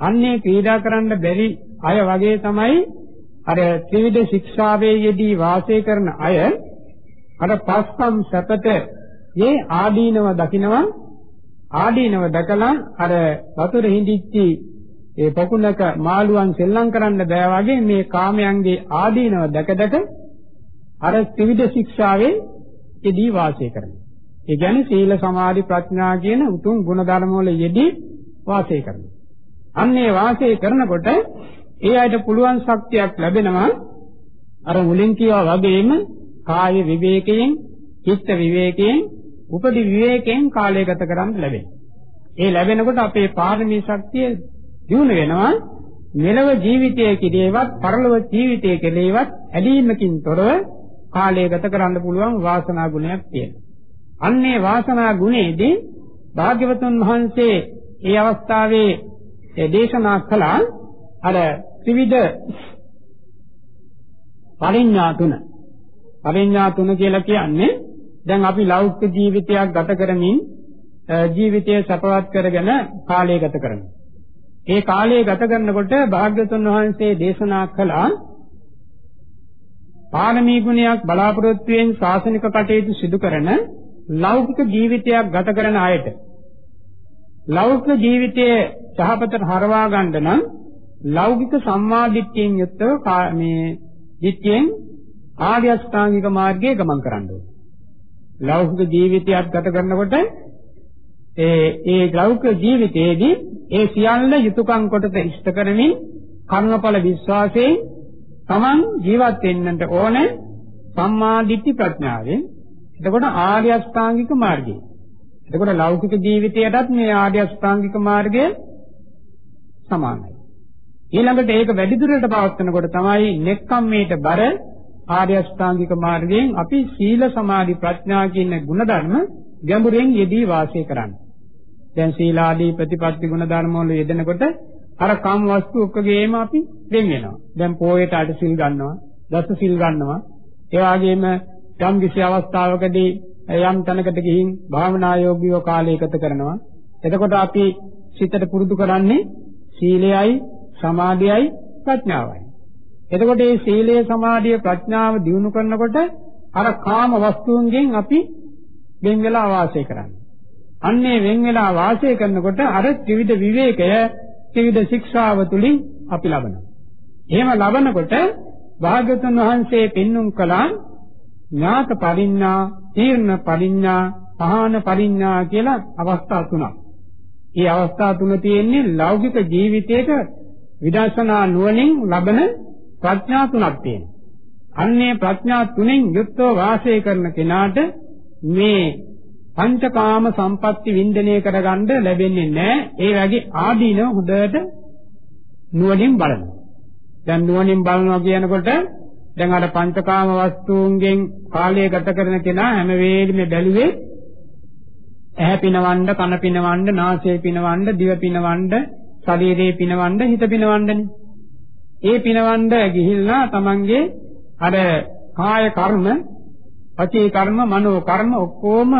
අන්නේ ක්‍රීඩා කරන්න බැරි අය වගේ තමයි අර ත්‍රිවිධ ශික්ෂාවේ යෙදී වාසය කරන අය අර පස්කම් සැපත මේ ආදීනව දකිනවා ආදීනව දැකලා අර වතුර හිඳිච්චි ඒ පොකුණක මාළුවන් සෙල්ලම් කරන්න බෑ වගේ මේ කාමයන්ගේ ආදීනව දැක දැක අර ත්‍රිවිධ ශික්ෂාවේ යෙදී වාසය කරනවා. ඒ කියන්නේ සීල සමාධි ප්‍රඥා කියන උතුම් ගුණ ධර්ම වල යෙදී වාසය කරනවා. අන්නේ වාසය කරනකොට ඒ අයට පුළුවන් ශක්තියක් ලැබෙනවා අර මුලින් කිව්වා වගේම කාය විවේකයෙන්, චිත්ත විවේකයෙන්, උපදි විවේකයෙන් කාලය ගත කරන්න ලැබෙනවා. ඒ ලැබෙනකොට අපේ පාරමී ශක්තිය දියුණු වෙනවා. මෙලව ජීවිතයේ කෙරේවත්, පරලොව ජීවිතයේ කෙරේවත් ඇලීමකින් තොරව කාලය ගත කරන්න පුළුවන් වාසනා ගුණයක් තියෙනවා. අන්නේ වාසනා ගුණයේදී භාග්‍යවතුන් වහන්සේ ඒ අවස්ථාවේ දේශනා කළා අර ත්‍රිවිධ පරිඥා තුන. පරිඥා තුන කියලා කියන්නේ දැන් අපි ලෞකික ජීවිතයක් ගත කරමින් ජීවිතය සපවත් කරගෙන කාලය ගත කරනවා. ඒ කාලය ගත කරනකොට භාග්‍යතුන් වහන්සේ දේශනා කළා පාරමී ගුණයක් බලාපොරොත්තු වෙන ශාසනික කටයුතු සිදු කරන ලෞකික ජීවිතයක් ගත කරන අයට ලෞකික ජීවිතයේ සහපතට හරවා ගන්න නම් ලෞකික සම්මාදිට්ඨියෙන් යුක්තව මේ දිට්ඨියෙන් ආර්ය අෂ්ටාංගික මාර්ගයේ ගමන් කරන්න ඕනේ. ලෞකික ජීවිතයක් ගත කරනකොට ඒ ඒ ලෞකික ජීවිතයේදී ඒ සියල්ල යුතුයකම් කොටස ඉෂ්ට කරමින් කර්මඵල විශ්වාසයෙන් Taman ජීවත් වෙන්නට ඕනේ සම්මාදිට්ඨි ප්‍රඥාවෙන්. එතකොට ආර්ය අෂ්ටාංගික මාර්ගය. එතකොට ලෞකික ජීවිතයටත් මේ ආර්ය අෂ්ටාංගික මාර්ගය සමානයි. ඊළඟට ඒක වැඩිදුරට පවත්වනකොට තමයි නෙක්ඛම්මේට බර ආර්ය අෂ්ටාංගික මාර්ගයෙන් අපි සීල සමාධි ප්‍රඥා කියන ගුණධර්ම ගැඹුරෙන් යෙදී වාසය කරන්නේ. දැන් සීලාදී ප්‍රතිපත්ති ගුණධර්ම වල යෙදෙනකොට අර කම් වස්තු ඔක්කොගේම අපි වෙන් වෙනවා. දැන් පොයට අට සිල් ගන්නවා, දස සිල් ගන්නවා. ඒ වගේම යම් කිසි අවස්ථාවකදී යම් තැනකට ගිහින් භාවනා යෝගීව කාලය ගත කරනවා. එතකොට අපි සිතට පුරුදු කරන්නේ සීලයයි සමාධියයි ප්‍රඥාවයි. එතකොට මේ සීලය සමාධිය ප්‍රඥාව දිනු කරනකොට අර කාම වස්තුන්ගෙන් අපි වෙන් වෙලා වාසය කරන්නේ. අන්නේ වෙන් වෙලා වාසය කරනකොට අර ත්‍රිවිධ විවේකය ත්‍රිවිධ ශික්ෂාව තුලින් අපි ලබනවා. එහෙම ලබනකොට භාග්‍යවතුන් වහන්සේ පෙන්눔 කළා ඥාත පරිඥා, තීර්ණ පරිඥා, පහාන පරිඥා කියලා අවස්ථා තුනක්. මේ අවස්ථා තුන තියෙන්නේ ලෞකික ජීවිතයක විදර්ශනා නුවණින් ලබන ප්‍රඥා තුනක් තියෙනවා. අන්නේ ප්‍රඥා තුනෙන් යුක්තව වාසය කරන කෙනාට මේ පංචකාම සම්පatti වින්දනය කරගන්න ලැබෙන්නේ නැහැ. ඒ වගේ ආදීනව හොඳට නුවණින් බලනවා. දැන් නුවණින් බලනවා කියනකොට දැන් අර පංචකාම වස්තුන්ගෙන් කාලය ගත කරන කෙනා හැම වෙලෙම බැලුවේ ඇහැ පිනවන්න, කන පිනවන්න, නාසය පිනවන්න, දිව පිනවන්න, ශරීරේ පිනවන්න, හිත පිනවන්නනේ. ඒ පිනවන්න ගිහිල්ලා තමන්ගේ අර කාය කර්ම, පචේ කර්ම, මනෝ කර්ම ඔක්කොම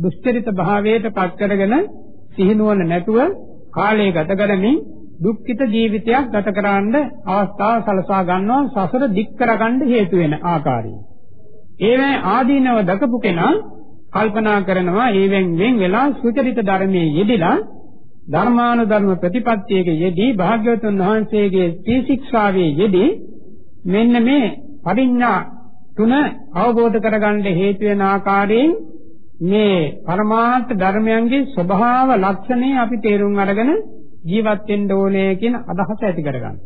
දුස්චරිත භාවයට පත් කරගෙන සිහිනුවන නැතුව කාලය ගත කරමින් දුක්ඛිත ජීවිතයක් ගත කරන්න අවස්ථාව සලසා ගන්නවා සසර දික් කරගන්න හේතු වෙන ආකාරයෙන්. ඒවැ ආදීනව දකපු කෙනා කල්පනා කරනවා ඒවෙන් වෙන් වෙලා සුචරිත ධර්මයේ යෙදিলা ධර්මානුධර්ම ප්‍රතිපත්තියක යෙදී භාග්‍යවතුන් වහන්සේගේ ත්‍රිශික්ෂාවේ යෙදී මෙන්න මේ පරිඥා තුන අවබෝධ කරගන්න හේතු වෙන ආකාරයෙන් මේ පරමාර්ථ ධර්මයන්ගේ ස්වභාව ලක්ෂණේ අපි තේරුම් අරගෙන ජීවත් වෙන්න ඕනේ කියන අදහස ඇති කරගන්න.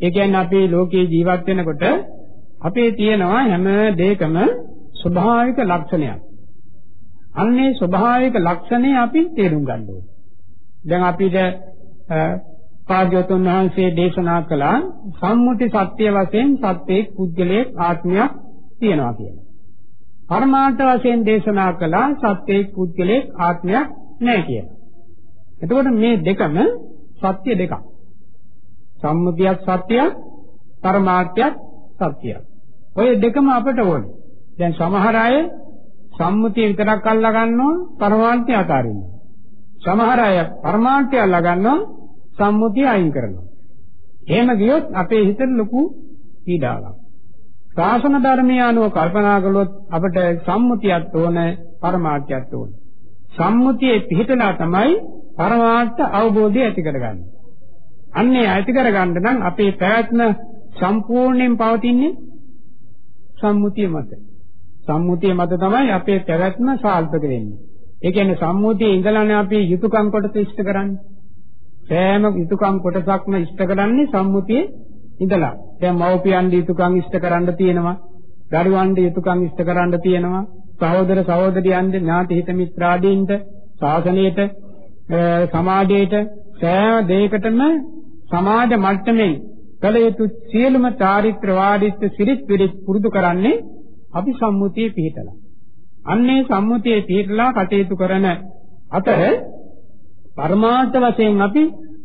ඒ කියන්නේ අපි ලෝකේ ජීවත් වෙනකොට අපේ තියෙනවා හැම දෙයකම ස්වභාවික ලක්ෂණයක්. අන්නේ ස්වභාවික ලක්ෂණේ අපි තේරුම් ගන්න ඕනේ. දැන් අපිට පාජ්‍යතුන් වහන්සේ දේශනා කළා සම්මුති සත්‍ය වශයෙන් සත්‍යයේ පුද්ගලයේ ආත්මයක් තියෙනවා කියලා. පරමාර්ථ වශයෙන් දේශනා කළා සත්‍යයේ පුද්ගලයේ ආත්මයක් නැහැ කියලා. එතකොට මේ දෙකම සත්‍ය දෙකක්. සම්මුතියක් සත්‍යයක්, පරමාර්ථයක් සත්‍යයක්. ඔය දෙකම අපට ඕනේ. දැන් සමහර අය සම්මුතිය විතරක් අල්ලා ගන්නවා පරමාර්ථය අතාරිනවා. සමහර අය පරමාර්ථය අල්ලා ගන්නවා සම්මුතිය අයින් කරනවා. එහෙම ගියොත් අපේ හිතේ ලොකු පීඩාවක්. ශාසන ධර්මයේ අනුව කල්පනා කළොත් අපිට සම්මුතියක් ඕන පරමාර්ථයක් ඕන. සම්මුතියේ පිහිටලා තමයි පරමාර්ථ අවබෝධය ඇති කරගන්නේ. අන්නේ ඇති කරගන්න නම් අපේ පැවැත්ම සම්පූර්ණයෙන් පවතින්නේ සම්මුතිය මත. සම්මුතිය මත තමයි අපේ පැවැත්ම සාර්ථක වෙන්නේ. ඒ කියන්නේ සම්මුතියේ ඉඳලානේ අපි යුතුයකම් කොටස ඉෂ්ට කරන්නේ. සෑම යුතුයකම් කොටසක්ම ඉෂ්ට කරන්නේ සම්මුතියේ ඉඳලා. දැන් මව්පියන් යුතුයකම් ඉෂ්ට කරන්න තියෙනවා. දරුවන්ට යුතුයකම් ඉෂ්ට කරන්න තියෙනවා. සහෝදර සහෝදරියන්ට ඥාති හිත මිත්‍රාදීන්ට ශාසනයට සමාජයට සෑම දෙයකටම සමාජ මට්ටමින් කළ යුතු සියලුම චාරිත්‍ර වාදිත්‍ර සිරිත් පිරිත් පුරුදු කරන්නේ අපි සම්මුතියේ පිහිටලා. අන්නේ සම්මුතියේ පිහිටලා කටයුතු කරන අතර පරමාර්ථ වශයෙන් අපි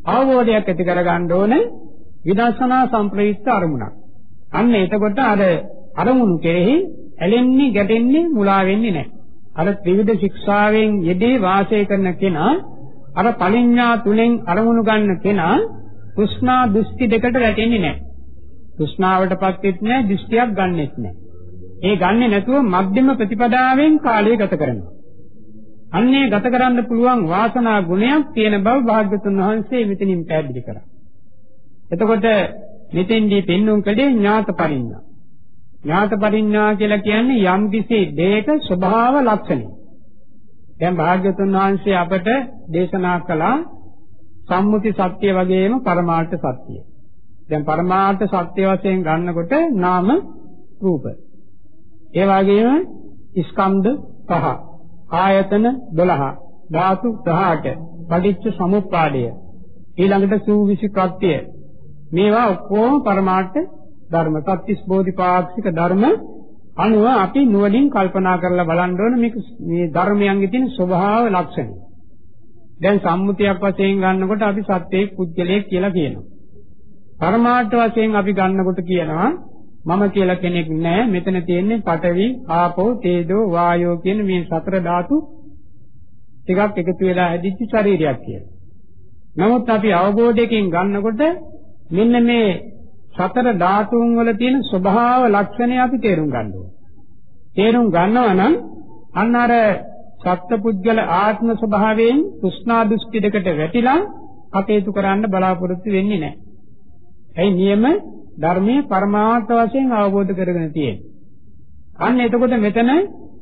අවබෝධයක් ඇති කරගන්න ඕනේ විදර්ශනා සම්ප්‍රයුක්ත අරමුණක්. අන්න එතකොට අර අරමුණු කෙරෙහි ඇලෙන්නේ ගැටෙන්නේ මුලා වෙන්නේ නැහැ. අර ත්‍රිවිධ ශික්ෂාවෙන් යෙදී වාසය කරන කෙනා අර පලිඤ්ඤා තුනෙන් අරමුණු ගන්න කෙනා තෘෂ්ණා දෘෂ්ටි දෙකට වැටෙන්නේ නැහැ. තෘෂ්ණාවටපත් වෙන්නේ නැහැ, දෘෂ්ටියක් ගන්නෙත් නැහැ. ඒ ගන්නෙ නැතුව මධ්‍යම ප්‍රතිපදාවෙන් කාලය ගත කරනවා. අන්නේ ගත කරන්න පුළුවන් වාසනා ගුණයක් තියෙන බව භාග්‍යතුන් වහන්සේ මෙතනින් පැහැදිලි කරා. එතකොට මෙතෙන්දී පෙන්වුම් කළේ ඥාත පරිඥා. ඥාත පරිඥා කියලා කියන්නේ යම් කිසි දෙයක ස්වභාව ලක්ෂණය. දැන් භාග්‍යතුන් වහන්සේ අපට දේශනා කළා සම්මුති සත්‍ය වගේම පරමාර්ථ සත්‍ය. දැන් පරමාර්ථ සත්‍ය වශයෙන් ගන්නකොට නාම රූප. ඒ වගේම ස්කන්ධ පහ, ආයතන 12, ධාතු 18, පටිච්ච සමුප්පාදය. ඊළඟට සූවිසි ප්‍රත්‍යය. මේවා ඔක්කොම පරමාර්ථ ධර්ම, සත්‍තිස් බෝධිපාක්ෂික ධර්ම අනුව අපි නුවණින් කල්පනා කරලා බලන්න ඕන මේක මේ ධර්මයන්ගේ තියෙන ස්වභාව ලක්ෂණ. දැන් සම්මුතියක් වශයෙන් ගන්නකොට අපි සත්‍යයේ පුජ්‍යලයක් කියලා කියනවා. පරමාර්ථ වශයෙන් අපි ගන්නකොට කියනවා මම කියලා කෙනෙක් නැහැ. මෙතන තියෙන්නේ පඨවි, ආපෝ, තේජෝ, වායෝ කියන මේ සතර ධාතු ටිකක් එකතු වෙලා හැදිච්ච ශරීරයක් කියලා. නමුත් අපි අවබෝධයකින් ගන්නකොට මෙන්න මේ සතර ධාතුන් වල තියෙන ස්වභාව ලක්ෂණය අපි තේරුම් ගන්න ඕනේ. තේරුම් ගන්නවා නම් අන්න අර සත්පුද්ගල ආත්ම ස්වභාවයෙන් කුස්නා දෘෂ්ටි දෙකට වැටිලා කටයුතු කරන්න බලාපොරොත්තු වෙන්නේ නැහැ. එයි නියම ධර්මයේ පරමාර්ථ වශයෙන් අවබෝධ කරගෙන තියෙන්නේ. අන්න එතකොට මෙතන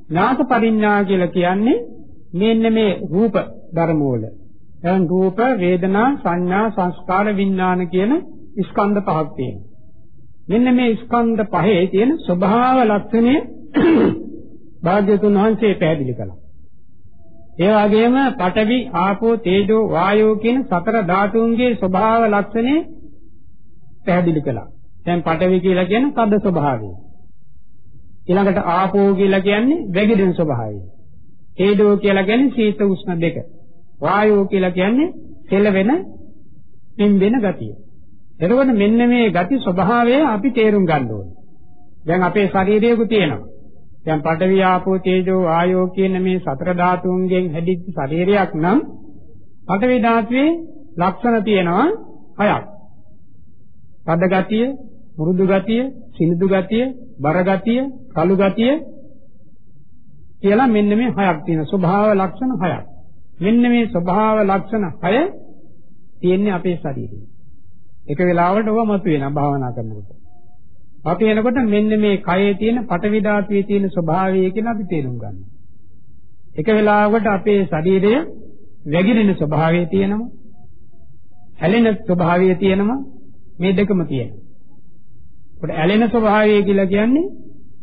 ඥාත පරිඥා කියලා කියන්නේ මෙන්න මේ රූප ධර්ම වල. දැන් රූප, වේදනා, සංඥා, සංස්කාර, විඥාන කියන ස්කන්ධ පහක් තියෙනවා. මෙන්න මේ ස්කන්ධ පහේ තියෙන ස්වභාව ලක්ෂණය භාග්‍යතුන් වහන්සේ පැහැදිලි කළා. ඒ වගේම පඨවි, ආපෝ, තේජෝ, වායෝ කියන සතර ධාතුන්ගේ ස්වභාව ලක්ෂණේ පැහැදිලි කළා. දැන් පඨවි කියලා කියන්නේ කද්ද ස්වභාවය. ඊළඟට ආපෝ කියලා කියන්නේ වැగిදෙන ස්වභාවය. තේජෝ කියලා කියන්නේ සීත උෂ්ණ දෙක. වායෝ කියලා කියන්නේ සෙලවෙන පිම්බෙන ගතිය. එතකොට මෙන්න මේ ගති ස්වභාවය අපි තේරුම් ගන්න ඕනේ. දැන් අපේ ශරීරයක තියෙනවා. දැන් පඨවි ආපෝ තේජෝ ආයෝ කියන මේ සතර ධාතුන්ගෙන් හැදිච්ච ශරීරයක් නම් පඨවි ධාතුවේ ලක්ෂණ තියෙනවා හයක්. පද ගතිය, මෘදු ගතිය, සිනිදු ගතිය, බර ගතිය, කළු ගතිය කියලා මෙන්න මේ හයක් තියෙන ස්වභාව ලක්ෂණ හයක්. මෙන්න මේ ස්වභාව ලක්ෂණ හය තියෙන්නේ අපේ ශරීරයේ. එක වෙලාවකට ඔව මතුවෙනවා භාවනා කරනකොට. අපි එනකොට මෙන්න මේ කයේ තියෙන පටවි ධාතුවේ තියෙන ස්වභාවය කියලා අපි තේරුම් ගන්නවා. එක වෙලාවකට අපේ ශරීරය වැగిරෙන ස්වභාවය තියෙනවා. ඇලෙන ස්වභාවය තියෙනවා. මේ දෙකම තියෙනවා. ඒකට ඇලෙන ස්වභාවය කියලා කියන්නේ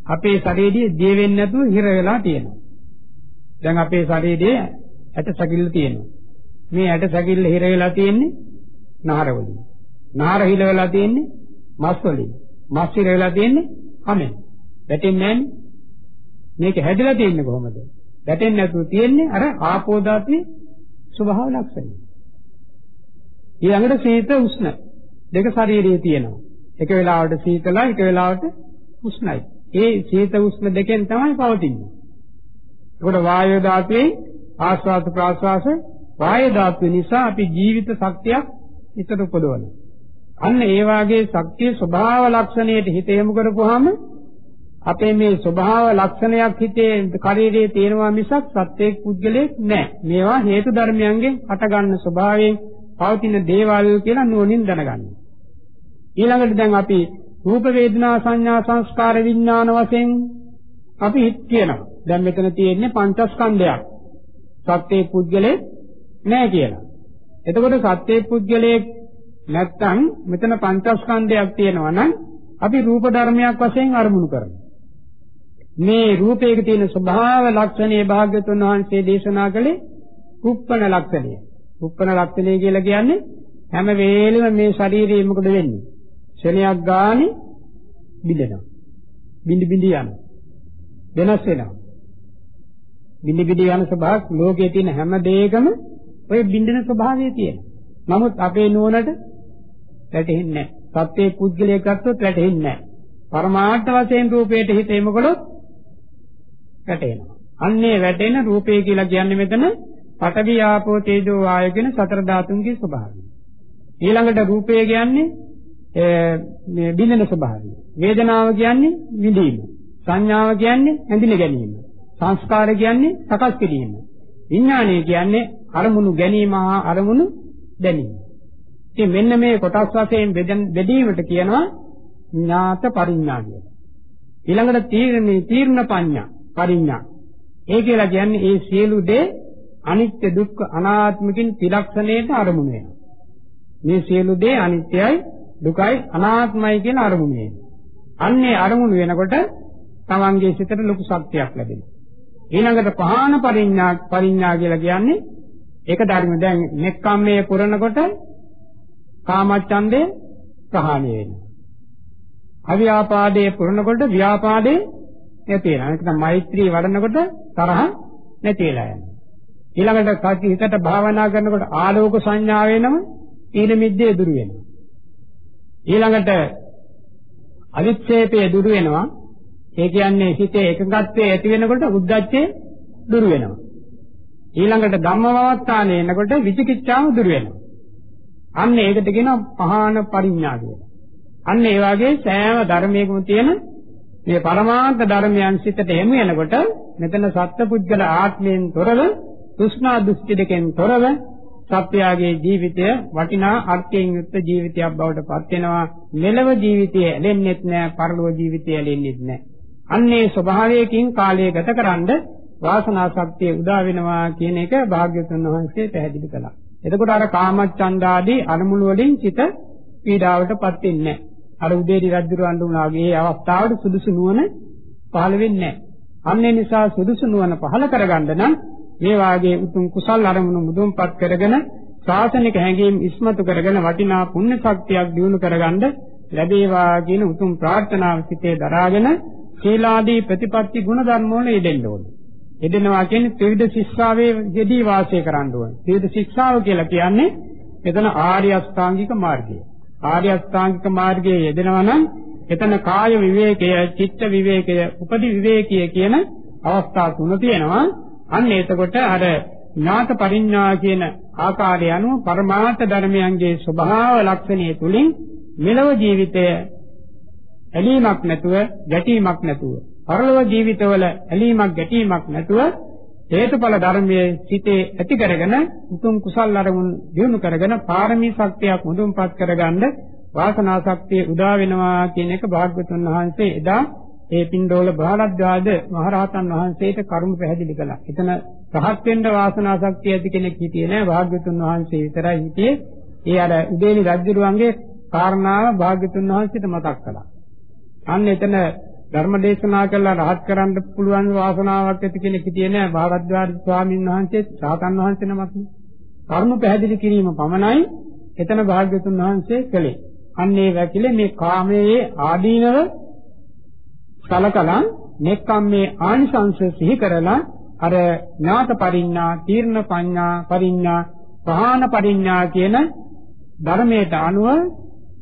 අපේ ශරීරයේ දිය වෙන්නේ නැතුව හිර වෙලා තියෙනවා. දැන් අපේ ශරීරයේ ඇට සැකිල්ල තියෙනවා. මේ ඇට සැකිල්ල හිර වෙලා තියෙන්නේ නහර වලින්. නහර හිල වෙලා තියෙන්නේ මස් වලින්. මස් හිර වෙලා තියෙන්නේ හැමෙන්. වැටෙන්නේ නැහැ. මේක හැදිලා තියෙන්නේ කොහොමද? වැටෙන්නේ නැතුව තියෙන්නේ අර ආපෝ ධාතුවේ ස්වභාව ලක්ෂණය. ඊළඟට සීත උෂ්ණ දෙක ශරීරයේ තියෙනවා. එක වෙලාවට සීතලයි එක වෙලාවට උෂ්ණයි. ඒ සීත උෂ්ණ දෙකෙන් තමයි පවතින්නේ. ඒකට වායු ධාතුවේ ආස්වාද ප්‍රාස්වාස වායු ධාතුව නිසා අපි ජීවිත ශක්තියක් හිතට උපදවනවා. අන්න ඒ වාගේ ශක්තිය ස්වභාව ලක්ෂණයට හිත යොමු කරපුවාම අපේ මේ ස්වභාව ලක්ෂණයක් හිතේ ශරීරයේ තියෙනවා මිසක් සත්‍යයක් පුද්ගලයක් නැහැ. මේවා හේතු ධර්මයන්ගෙන් හටගන්න ස්වභාවයෙන් පවතින දේවල් කියලා නුවණින් දැනගන්න. ඊළඟට දැන් අපි රූප වේදනා සංඥා සංස්කාර විඥාන වශයෙන් අපි හිත කියනවා. දැන් මෙතන තියෙන්නේ පංචස්කන්ධයක්. සත්‍යයේ පුද්ගලෙ නැහැ කියලා. එතකොට සත්‍යයේ පුද්ගලයේ නැත්තම් මෙතන පංචස්කන්ධයක් තියෙනවා නම් අපි රූප ධර්මයක් වශයෙන් අරමුණු කරනවා. මේ රූපයක තියෙන ස්වභාව ලක්ෂණයේ භාග්‍යතුන් වහන්සේ දේශනා කළේ කුප්පන ලක්ෂණය. කුප්පන ලක්ෂණය කියලා කියන්නේ හැම වෙලෙම මේ ශරීරයේ මොකද වෙන්නේ? ශරණයක් ගානේ බිඳෙනවා. බිඳ බිඳ යනවා. වෙනස් වෙනවා. බිඳ බිඳ යන ස්වභාවයක් ලෝකයේ තියෙන හැම දෙයකම ওই බිඳින ස්වභාවය තියෙනවා. නමුත් අපේ නුවණට වැටහෙන්නේ නැහැ. සත්‍යයේ පුද්ගලයෙක් ගත්තොත් වැටහෙන්නේ නැහැ. පරමාර්ථ වශයෙන් රූපයට හිත එමකොලොත් වැටෙනවා. අන්නේ වැටෙන රූපය කියලා කියන්නේ මෙතන පඨවි ආපෝ තේජෝ වායු කියන සතර ධාතුන්ගේ ස්වභාවය. ඊළඟට රූපය කියන්නේ මේ බිඳෙන ස්වභාවය. වේදනාව කියන්නේ විඳීම. සංඥාව කියන්නේ හැඳින ගැනීම. සංස්කාර කියන්නේ සකස් කිරීම. විඥානය කියන්නේ අරමුණු ගැනීම හා අරමුණු දැනීම. ඉතින් මෙන්න මේ කොටස් වශයෙන් බෙදීමට කියනවා ඥාත පරිඥා කියලා. ඊළඟට තීරණේ තීර්ණ පඤ්ඤා පරිඥා. ඒ කියලා කියන්නේ ඒ සියලු දේ අනිත්‍ය දුක්ඛ අනාත්මකින් ත්‍රිලක්ෂණයට අරමුණු වෙනවා. මේ සියලු දේ අනිත්‍යයි දුකයි අනාත්මයි කියන අරමුණු වෙනවා. අන්නේ අරමුණු වෙනකොට තමන්ගේ සිතට ලොකු ශක්තියක් ලැබෙනවා. ඊළඟට පහාන පරිඥා පරිඥා කියලා කියන්නේ ඒක ධර්ම දැන් නෙක්ඛම්මයේ පුරනකොට කාමච්ඡන්දේ ප්‍රහාණය වෙනවා. අව්‍යාපාදයේ පුරනකොට ව්‍යාපාදේ නැති වෙනවා. ඒක තමයි මෛත්‍රී වඩනකොට තරහ නැති වෙලා යනවා. ඊළඟට සති හිතට භාවනා කරනකොට ආලෝක සංඥා වෙනම ඊන මිද්දේ දුරු වෙනවා. ඊළඟට අවික්ෂේපය දුරු වෙනවා. ඒ කියන්නේ හිතේ එකඟත්වයේ ඇති වෙනකොට උද්දච්චය දුරු වෙනවා. ඊළඟට ධම්මවවස්ථානේ එනකොට විචිකිච්ඡාව දුරු වෙනවා. අන්න ඒකට කියනවා පහාන පරිඥා කියලා. අන්න ඒ වගේ සෑම ධර්මයකම තියෙන මේ පරමාර්ථ ධර්මයන් සිතට එමු වෙනකොට මෙතන සත්පුද්ගල ආත්මයෙන් තොරව තෘෂ්ණා දෘෂ්ටි දෙකෙන් තොරව සත්‍යයේ ජීවිතය වටිනා අර්ථයෙන් යුක්ත ජීවිතයක් බවට පත් වෙනවා මෙලව ජීවිතය ඇලෙන්නෙත් නෑ පරලොව ජීවිතය ඇලෙන්නෙත් නෑ අන්නේ ස්වභාවයකින් කාලය ගතකරනද වාසනා ශක්තිය උදා වෙනවා කියන එක භාග්‍යවතුන් වහන්සේ පැහැදිලි කළා. එතකොට අර කාමච්ඡන්දාදී අරමුණු වලින් සිත පීඩාවටපත් වෙන්නේ නැහැ. අර උදේටි රජුරවන්ට උනාගේ මේ අවස්ථාවට සුදුසු නුවණ පහළ වෙන්නේ නැහැ. අන්නේ නිසා සුදුසු නුවණ පහළ කරගන්න නම් මේ වාගේ උතුම් කුසල් අරමුණු මුදුන්පත් කරගෙන ශාසනික හැඟීම් ඉස්මතු කරගෙන වටිනා පුණ්‍ය ශක්තියක් දිනු කරගන්න ලැබේවා කියන උතුම් ප්‍රාර්ථනාව සිතේ දරාගෙන සීලාදී ප්‍රතිපත්ති ගුණ ධර්ම වල යෙදෙන්න ඕනේ. යෙදෙනවා කියන්නේ ත්‍රිවිධ ශික්ෂාවේ යෙදී වාසය කරන්න ඕනේ. ත්‍රිවිධ ශික්ෂාව කියලා කියන්නේ එතන ආර්ය අෂ්ටාංගික මාර්ගය. ආර්ය අෂ්ටාංගික මාර්ගයේ යෙදෙනවා නම් එතන කාය විවේකය, චිත්ත විවේකය, උපදි විවේකය කියන අවස්ථා තුන තියෙනවා. අන්න එතකොට අර ඥාත පරිඥා කියන ආකාරය අනුව පරමාර්ථ ධර්මයන්ගේ ස්වභාව ලක්ෂණය තුලින් මෙලව ජීවිතය ඇලීමක් නැතුව ගැටීමක් නැතුව පරලොව ජීවිතවල ඇලීමක් ගැටීමක් නැතුව හේතුඵල ධර්මයේ සිටේ ඇති කරගෙන උතුම් කුසල් අරමුණු දිනු කරගෙන පාරමී ශක්තියක් මුදුන්පත් කරගන්න වාසනා ශක්තිය උදා වෙනවා කියන එක භාග්‍යතුන් වහන්සේ එදා ඒ පින්ඩෝල බාලද්වාද මහරහතන් වහන්සේට කරුණ පැහැදිලි කළා. එතන රහත් වෙන්න වාසනා ශක්තිය ඇති කෙනෙක් හිටියේ නෑ භාග්‍යතුන් වහන්සේ විතරයි හිටියේ. ඒ අර උදේනි රජුරුවන්ගේ කාරණාව භාග්‍යතුන් වහන්සේට මතක් කළා. අන්න එතන ධර්ම දේශනා කළා රහත් කරන්න පුළුවන් වාසනාවක් ඇති කෙනෙක් හිටියේ නෑ භාරද්වාජ ස්වාමීන් වහන්සේ රහතන් වහන්සේ නමක්. කරුණ පැහැදිලි කිරීම පමණයි එතන භාග්‍යතුන් වහන්සේ කළේ. අන්න ඒ වැකිලේ මේ කාමයේ ආදීනව සලකලා නෙක්ඛම්මේ ආනිසංශ සිහි කරලා අර ඥාත පරිඥා, තීර්ණ පඤ්ඤා පරිඥා, ප්‍රහාණ පරිඥා කියන ධර්මයට අනුව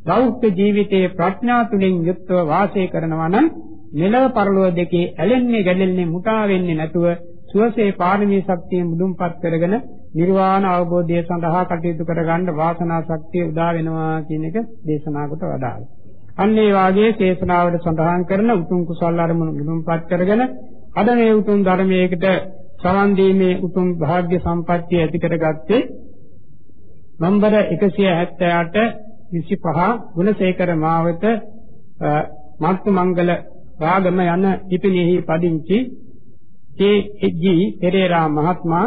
ලෞකික ජීවිතයේ ප්‍රඥා තුලින් යුක්තව වාසය කරනවා නම් මෙලව පරලොව දෙකේ ඇලෙන්නේ ගැලෙන්නේ මුටා වෙන්නේ නැතුව සුවසේ පාරමී ශක්තිය මුදුන්පත් කරගෙන නිර්වාණ අවබෝධය සඳහා කටයුතු කරගන්න වාසනා ශක්තිය උදා වෙනවා කියන එක දේශනා කොට වදාළා. අන්න ඒ වාගේ දේශනාවට සඳහන් කරන උතුම් කුසල අරමුණු මුදුන්පත් කරගෙන අද මේ උතුම් ධර්මයකට සවන් දීමේ උතුම් භාග්‍ය සම්පත්තිය ඇති කරගත්තේ නම්බර 178 25 ගුණසේකර මාවත මාත්තු මංගල රාගම යන ඉපිනෙහි පදිංචි කේ.ජී. පෙරේරා මහත්මයා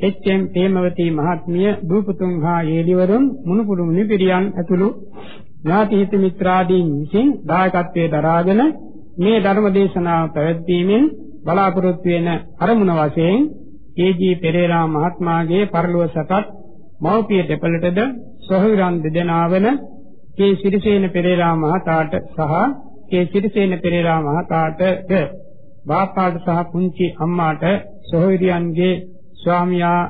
එච්.එම්. ප්‍රේමවතී මහත්මිය දූපතුන් හා යේලිවරුන් මුණුපුරු නිපිරියන් ඇතුළු ඥාති හිත මිත්‍රාදීන් විසින් දායකත්වයේ දරාගෙන මේ ධර්ම දේශනාව පැවැත්වීමෙන් බලාපොරොත්තු වෙන අරමුණ වශයෙන් කේ.ජී. පෙරේරා මහත්මයාගේ පරලොව සතත් මෞපිය දෙපළටද සොහොයුරන් දෙදෙනා වන කේ. සිරිසේන පෙරේරා මහතාට සහ කේ. සිරිසේන පෙරේරා මහතාටද බාපාට සහ පුංචි අම්මාට සොහොයුරියන්ගේ ස්වාමියා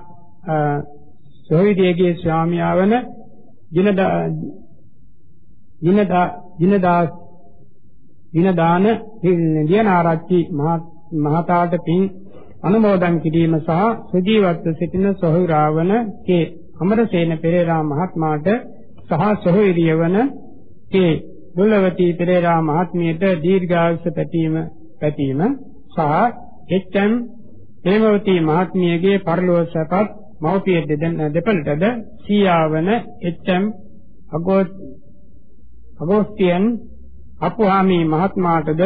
සොහොයුරියගේ ස්වාමියා වන දිනදා දිනදා දිනදා දිනදාන දිනාරච්චි මහතාට පින් අනුමෝදන් කිරීම සහ සජීවත්ව සිටින සොහොයුරාවන කේ අමරසේන පෙරේරා මහත්මයාට සහ සොහොයුරිය වන කේ දුල්ලවතී පෙරේරා මහත්මියට දීර්ඝායුෂ පැතීම පැතීම සහ එච්.එම්. හේමවතී මහත්මියගේ පරලෝක සපත් මව්පිය දෙපළටද සීයාවන එච්.එම්. අගෝස්තියන් අපුහාමි මහත්මයාටද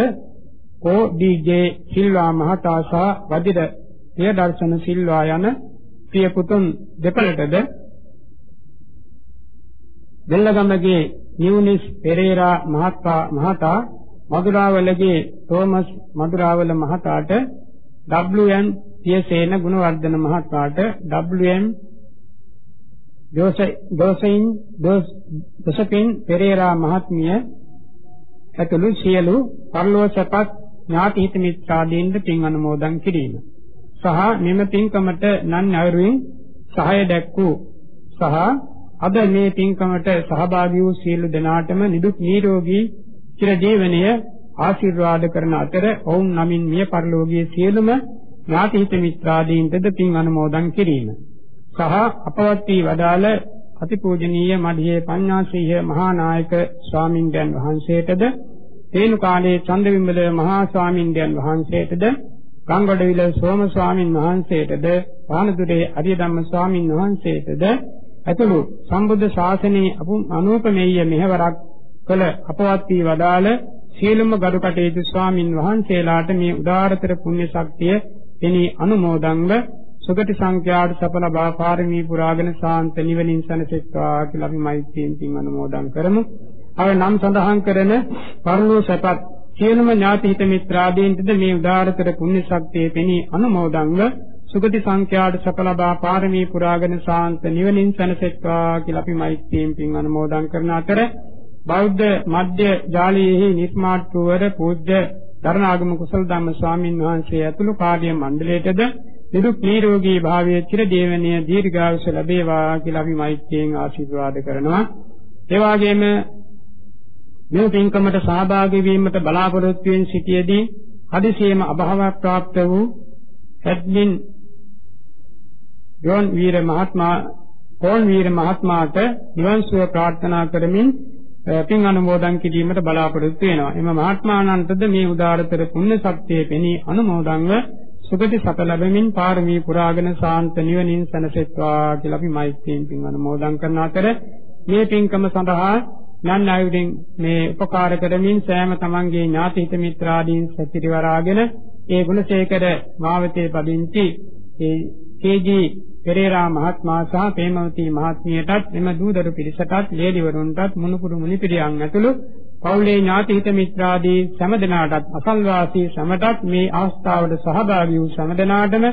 කෝ ඩී.ජේ. සිල්වා මහතා සහ වදිර ප්‍රියදර්ශන සිල්වා යන ප්‍රිය පුතුන් දෙපළටද දෙල්ලගමගේ නිව්නිස් පෙරේරා මහතා මහතා මදුරාවලගේ තෝමස් මදුරාවල මහතාට WM පියසේන ගුණවර්ධන මහතාට WM දෝසයින් දොසපින් පෙරේරා මහත්මිය ඇතුළු සියලු පරලෝසපත් ඥාති හිත මිත්‍රාදීන්ද පින් අනුමෝදන් කිරීම. සහ මෙම පින්කමට නන් නැවරුවින් සහාය දැක්වූ සහ අද මේ පින්කමට සහභාගී වූ සියලු දෙනාටම නිදුක් නිරෝගී චිර ජීවනය ආශිර්වාද කරන අතර ඔවුන් නමින් මිය පරලෝකීය සියලුම ඥාතිහිත මිත්‍රාදීන්ටද පින් අනුමෝදන් කිරීම. සහ අපවත් වී වදාළ අතිපූජනීය මඩියේ පඤ්ඤාසීහ මහා නායක ස්වාමින්දයන් වහන්සේටද තේනුකාලේ චන්දවිමල මහා ස්වාමින්දයන් වහන්සේටද ගංගොඩවිල සෝම ස්වාමින් වහන්සේටද පානදුරේ අරිය ධම්ම ස්වාමින් වහන්සේටද ඇතුළු සම්බුද්ධ ශාසනයේ අනුපමේය මෙහෙවරක් කළ අපවත් වී වදාළ සීලම ගරු කටයුතු ස්වාමින් වහන්සේලාට මේ උදාාරතර පුණ්‍ය ශක්තිය එනි අනුමෝදන්ව සුගති සංඛ්‍යාට සඵල බාපාරමී පුරාගෙන සාන්ත නිවනින් සැනසෙත්වා කියලා අපි මෛත්‍රියෙන් පින් අනුමෝදන් කරමු. අව නම් සඳහන් කරන පරලෝ සපත් සියලුම ඥාති හිත මිත්‍රාදීන්ටද මේ උදාාරතර පුණ්‍ය ශක්තිය පෙනී අනුමෝදන්ව සුගති සංඛ්‍යාට සඵලබා පාරමී පුරාගෙන සාන්ත නිවනින් සැනසෙත්වා කියලා අපි මෛත්‍රියෙන් පින් අනුමෝදන් කරන අතර බෞද්ධ මධ්‍ය ජාලයේහි නිර්මාතෘවර පූජ්‍ය දරණාගම කුසල ධම්ම ස්වාමින් වහන්සේ ඇතුළු කාර්ය මණ්ඩලයටද නිදුක් නිරෝගී භාවයේ චිර දේවනීය දීර්ඝායුෂ ලැබේවා කියලා අපි මෛත්‍රියෙන් ආශිර්වාද කරනවා. ඒ වගේම මේ පින්කමට සහභාගී වීමට බලාපොරොත්තු වෙන සිටියේදී හදිසියෙම අභාව ප්‍රාප්ත වූ ඇඩ්මින් යෝන් වීර මහත්මයා කෝන් වීර මහත්මයාට නිවන් සුව ප්‍රාර්ථනා කරමින් පින් අනුමෝදන් කිරීමට බලාපොරොත්තු වෙනවා. එම මහත්මානන්තද මේ උදාරතර පුණ්‍ය ශක්තිය පෙනී අනුමෝදන්ව සුගති සත ලැබෙමින් පාරමී පුරාගෙන සාන්ත නිවනින් සැනසෙත්වා කියලා අපි මෛත්‍රියෙන් පින් අනුමෝදන් කරන අතර මේ පින්කම සඳහා නන් ආයුධෙන් මේ උපකාර කරමින් සෑම තමන්ගේ ඥාති හිත මිත්‍රාදීන් සතිරිවරාගෙන ඒ ගුණසේකර මාවතේ පදිංචි ඒ කේජී පෙරේරා මහත්මයා සහ ප්‍රේමවතී මහත්මියටත් එම දූදරු පිරිසටත් ලේඩිවරුන්ටත් මුණුපුරු මුනිපිරියන් ඇතුළු පවුලේ ඥාති හිත මිත්‍රාදී සමදනාටත් අසල්වාසී සමටත් මේ අවස්ථාවට සහභාගී වූ සමදනාටම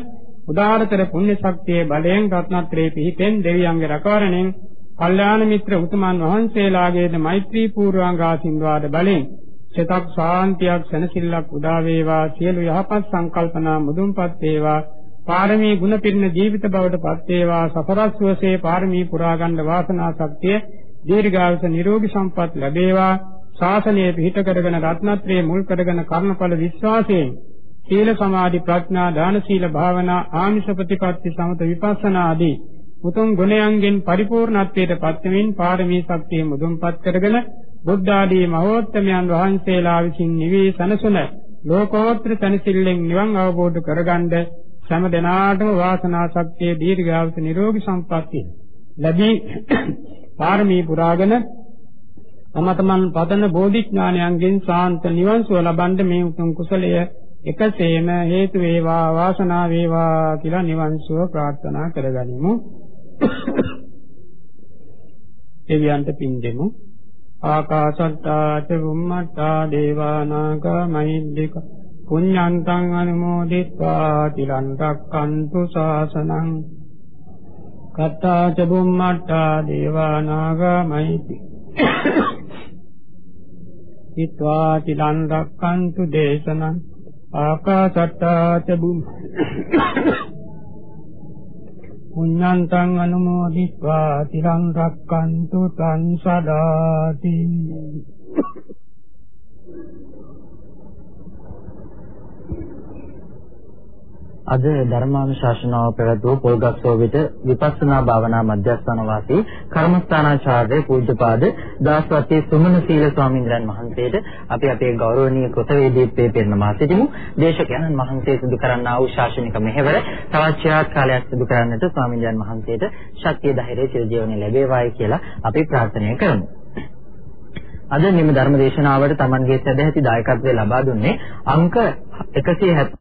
උදාාරතර පුණ්‍ය ශක්තියේ බලයෙන් රත්නත්‍රේ පිහිටෙන් දෙවියන්ගේ රැකවරණයෙන් කල්යාණ මිත්‍ර උතුමන් වහන්සේලාගේද මෛත්‍රී පූර්වාංග ආශිර්වාද බලෙන් සිතක් ශාන්තියක් සැනසෙල්ලක් උදා වේවා සියලු යහපත් සංකල්පනා මුදුන්පත් වේවා. පාරමී ගුණ පිරින ජීවිත බවට පත් වේවා. සතරස්වසේ පාරමී පුරා ගන්න වාසනා ශක්තිය දීර්ඝායුෂ නිරෝගී සම්පත් ලැබේවා. ශාසනය පිහිට කරගෙන රත්නත්‍රයේ මුල් කරගෙන කර්ණඵල විශ්වාසයෙන් සීල සමාධි ප්‍රඥා දාන සීල භාවනා ආමිෂ ප්‍රතිපatti සමත විපස්සනා ආදී උතුම් ගුණයන්ගෙන් පරිපූර්ණත්වයට පත්වමින් පාරමී ශක්තිය මුදුන්පත් කරගෙන බුද්ධ ආදී මහෝත්තමයන් වහන්සේලා විසින් නිවී සනසුන ලෝකෝත්තර තනසිල්ලෙන් නිවන් අවබෝධ කරගන්න සෑම දිනාටම වාසනා ශක්තිය දීර්ඝායුෂ නිරෝගී සම්පන්නිය ලැබී පාරමී පුරාගෙන තමතමන් පතන බෝධිඥානයන්ගෙන් සාන්ත නිවන් සුව ලබන්න මේ උතුම් කුසලය එකසේම හේතු වේවා වාසනා වේවා කියලා නිවන් සුව ප්‍රාර්ථනා කරගනිමු. දෙවියන්ට පින් දෙමු. ආකාශත්තා ච බුම්මත්තා දේවා නාග මහිද්దిక පුඤ්ඤන්තං අනුමෝදිත්වා තිලං රක්칸තු ශාසනං කත්තා ච බුම්මට්ටා දේවා නාග මහිති හිත්වා තිලං රක්칸තු දේශනං ආකාසට්ටා ච බුම් පුඤ්ඤන්තං අනුමෝදිත්වා තිරං රක්칸තු තං සදාති අද ධර්මානුශාසනාව පැවැත්වූ පොල්ගස්සෝ විට විපස්සනා භාවනා මධ්‍යස්ථාන වාසී කර්මස්ථානාචාර්ය පූජ්‍යපාද දාසවතී සුමන සීල ස්වාමීන් වහන්සේට අපි අපේ ගෞරවනීය කෘතවේදීත්වයේ පෙන්වමා සිටිමු. දේශකයන්න් වහන්සේ සිදු කරන්නා වූ ශාසනික මෙහෙවර තවත් චිරාත් කාලයක් සිදු කරන්නට ස්වාමීන් වහන්සේට ශක්තිය ධෛර්යය චිරජීවනයේ ලැබේවායි කියලා අපි ප්‍රාර්ථනා කරමු. අද මෙම ධර්ම දේශනාවට Tamanගේ සදැහැති දායකත්වය ලබා දුන්නේ අංක 170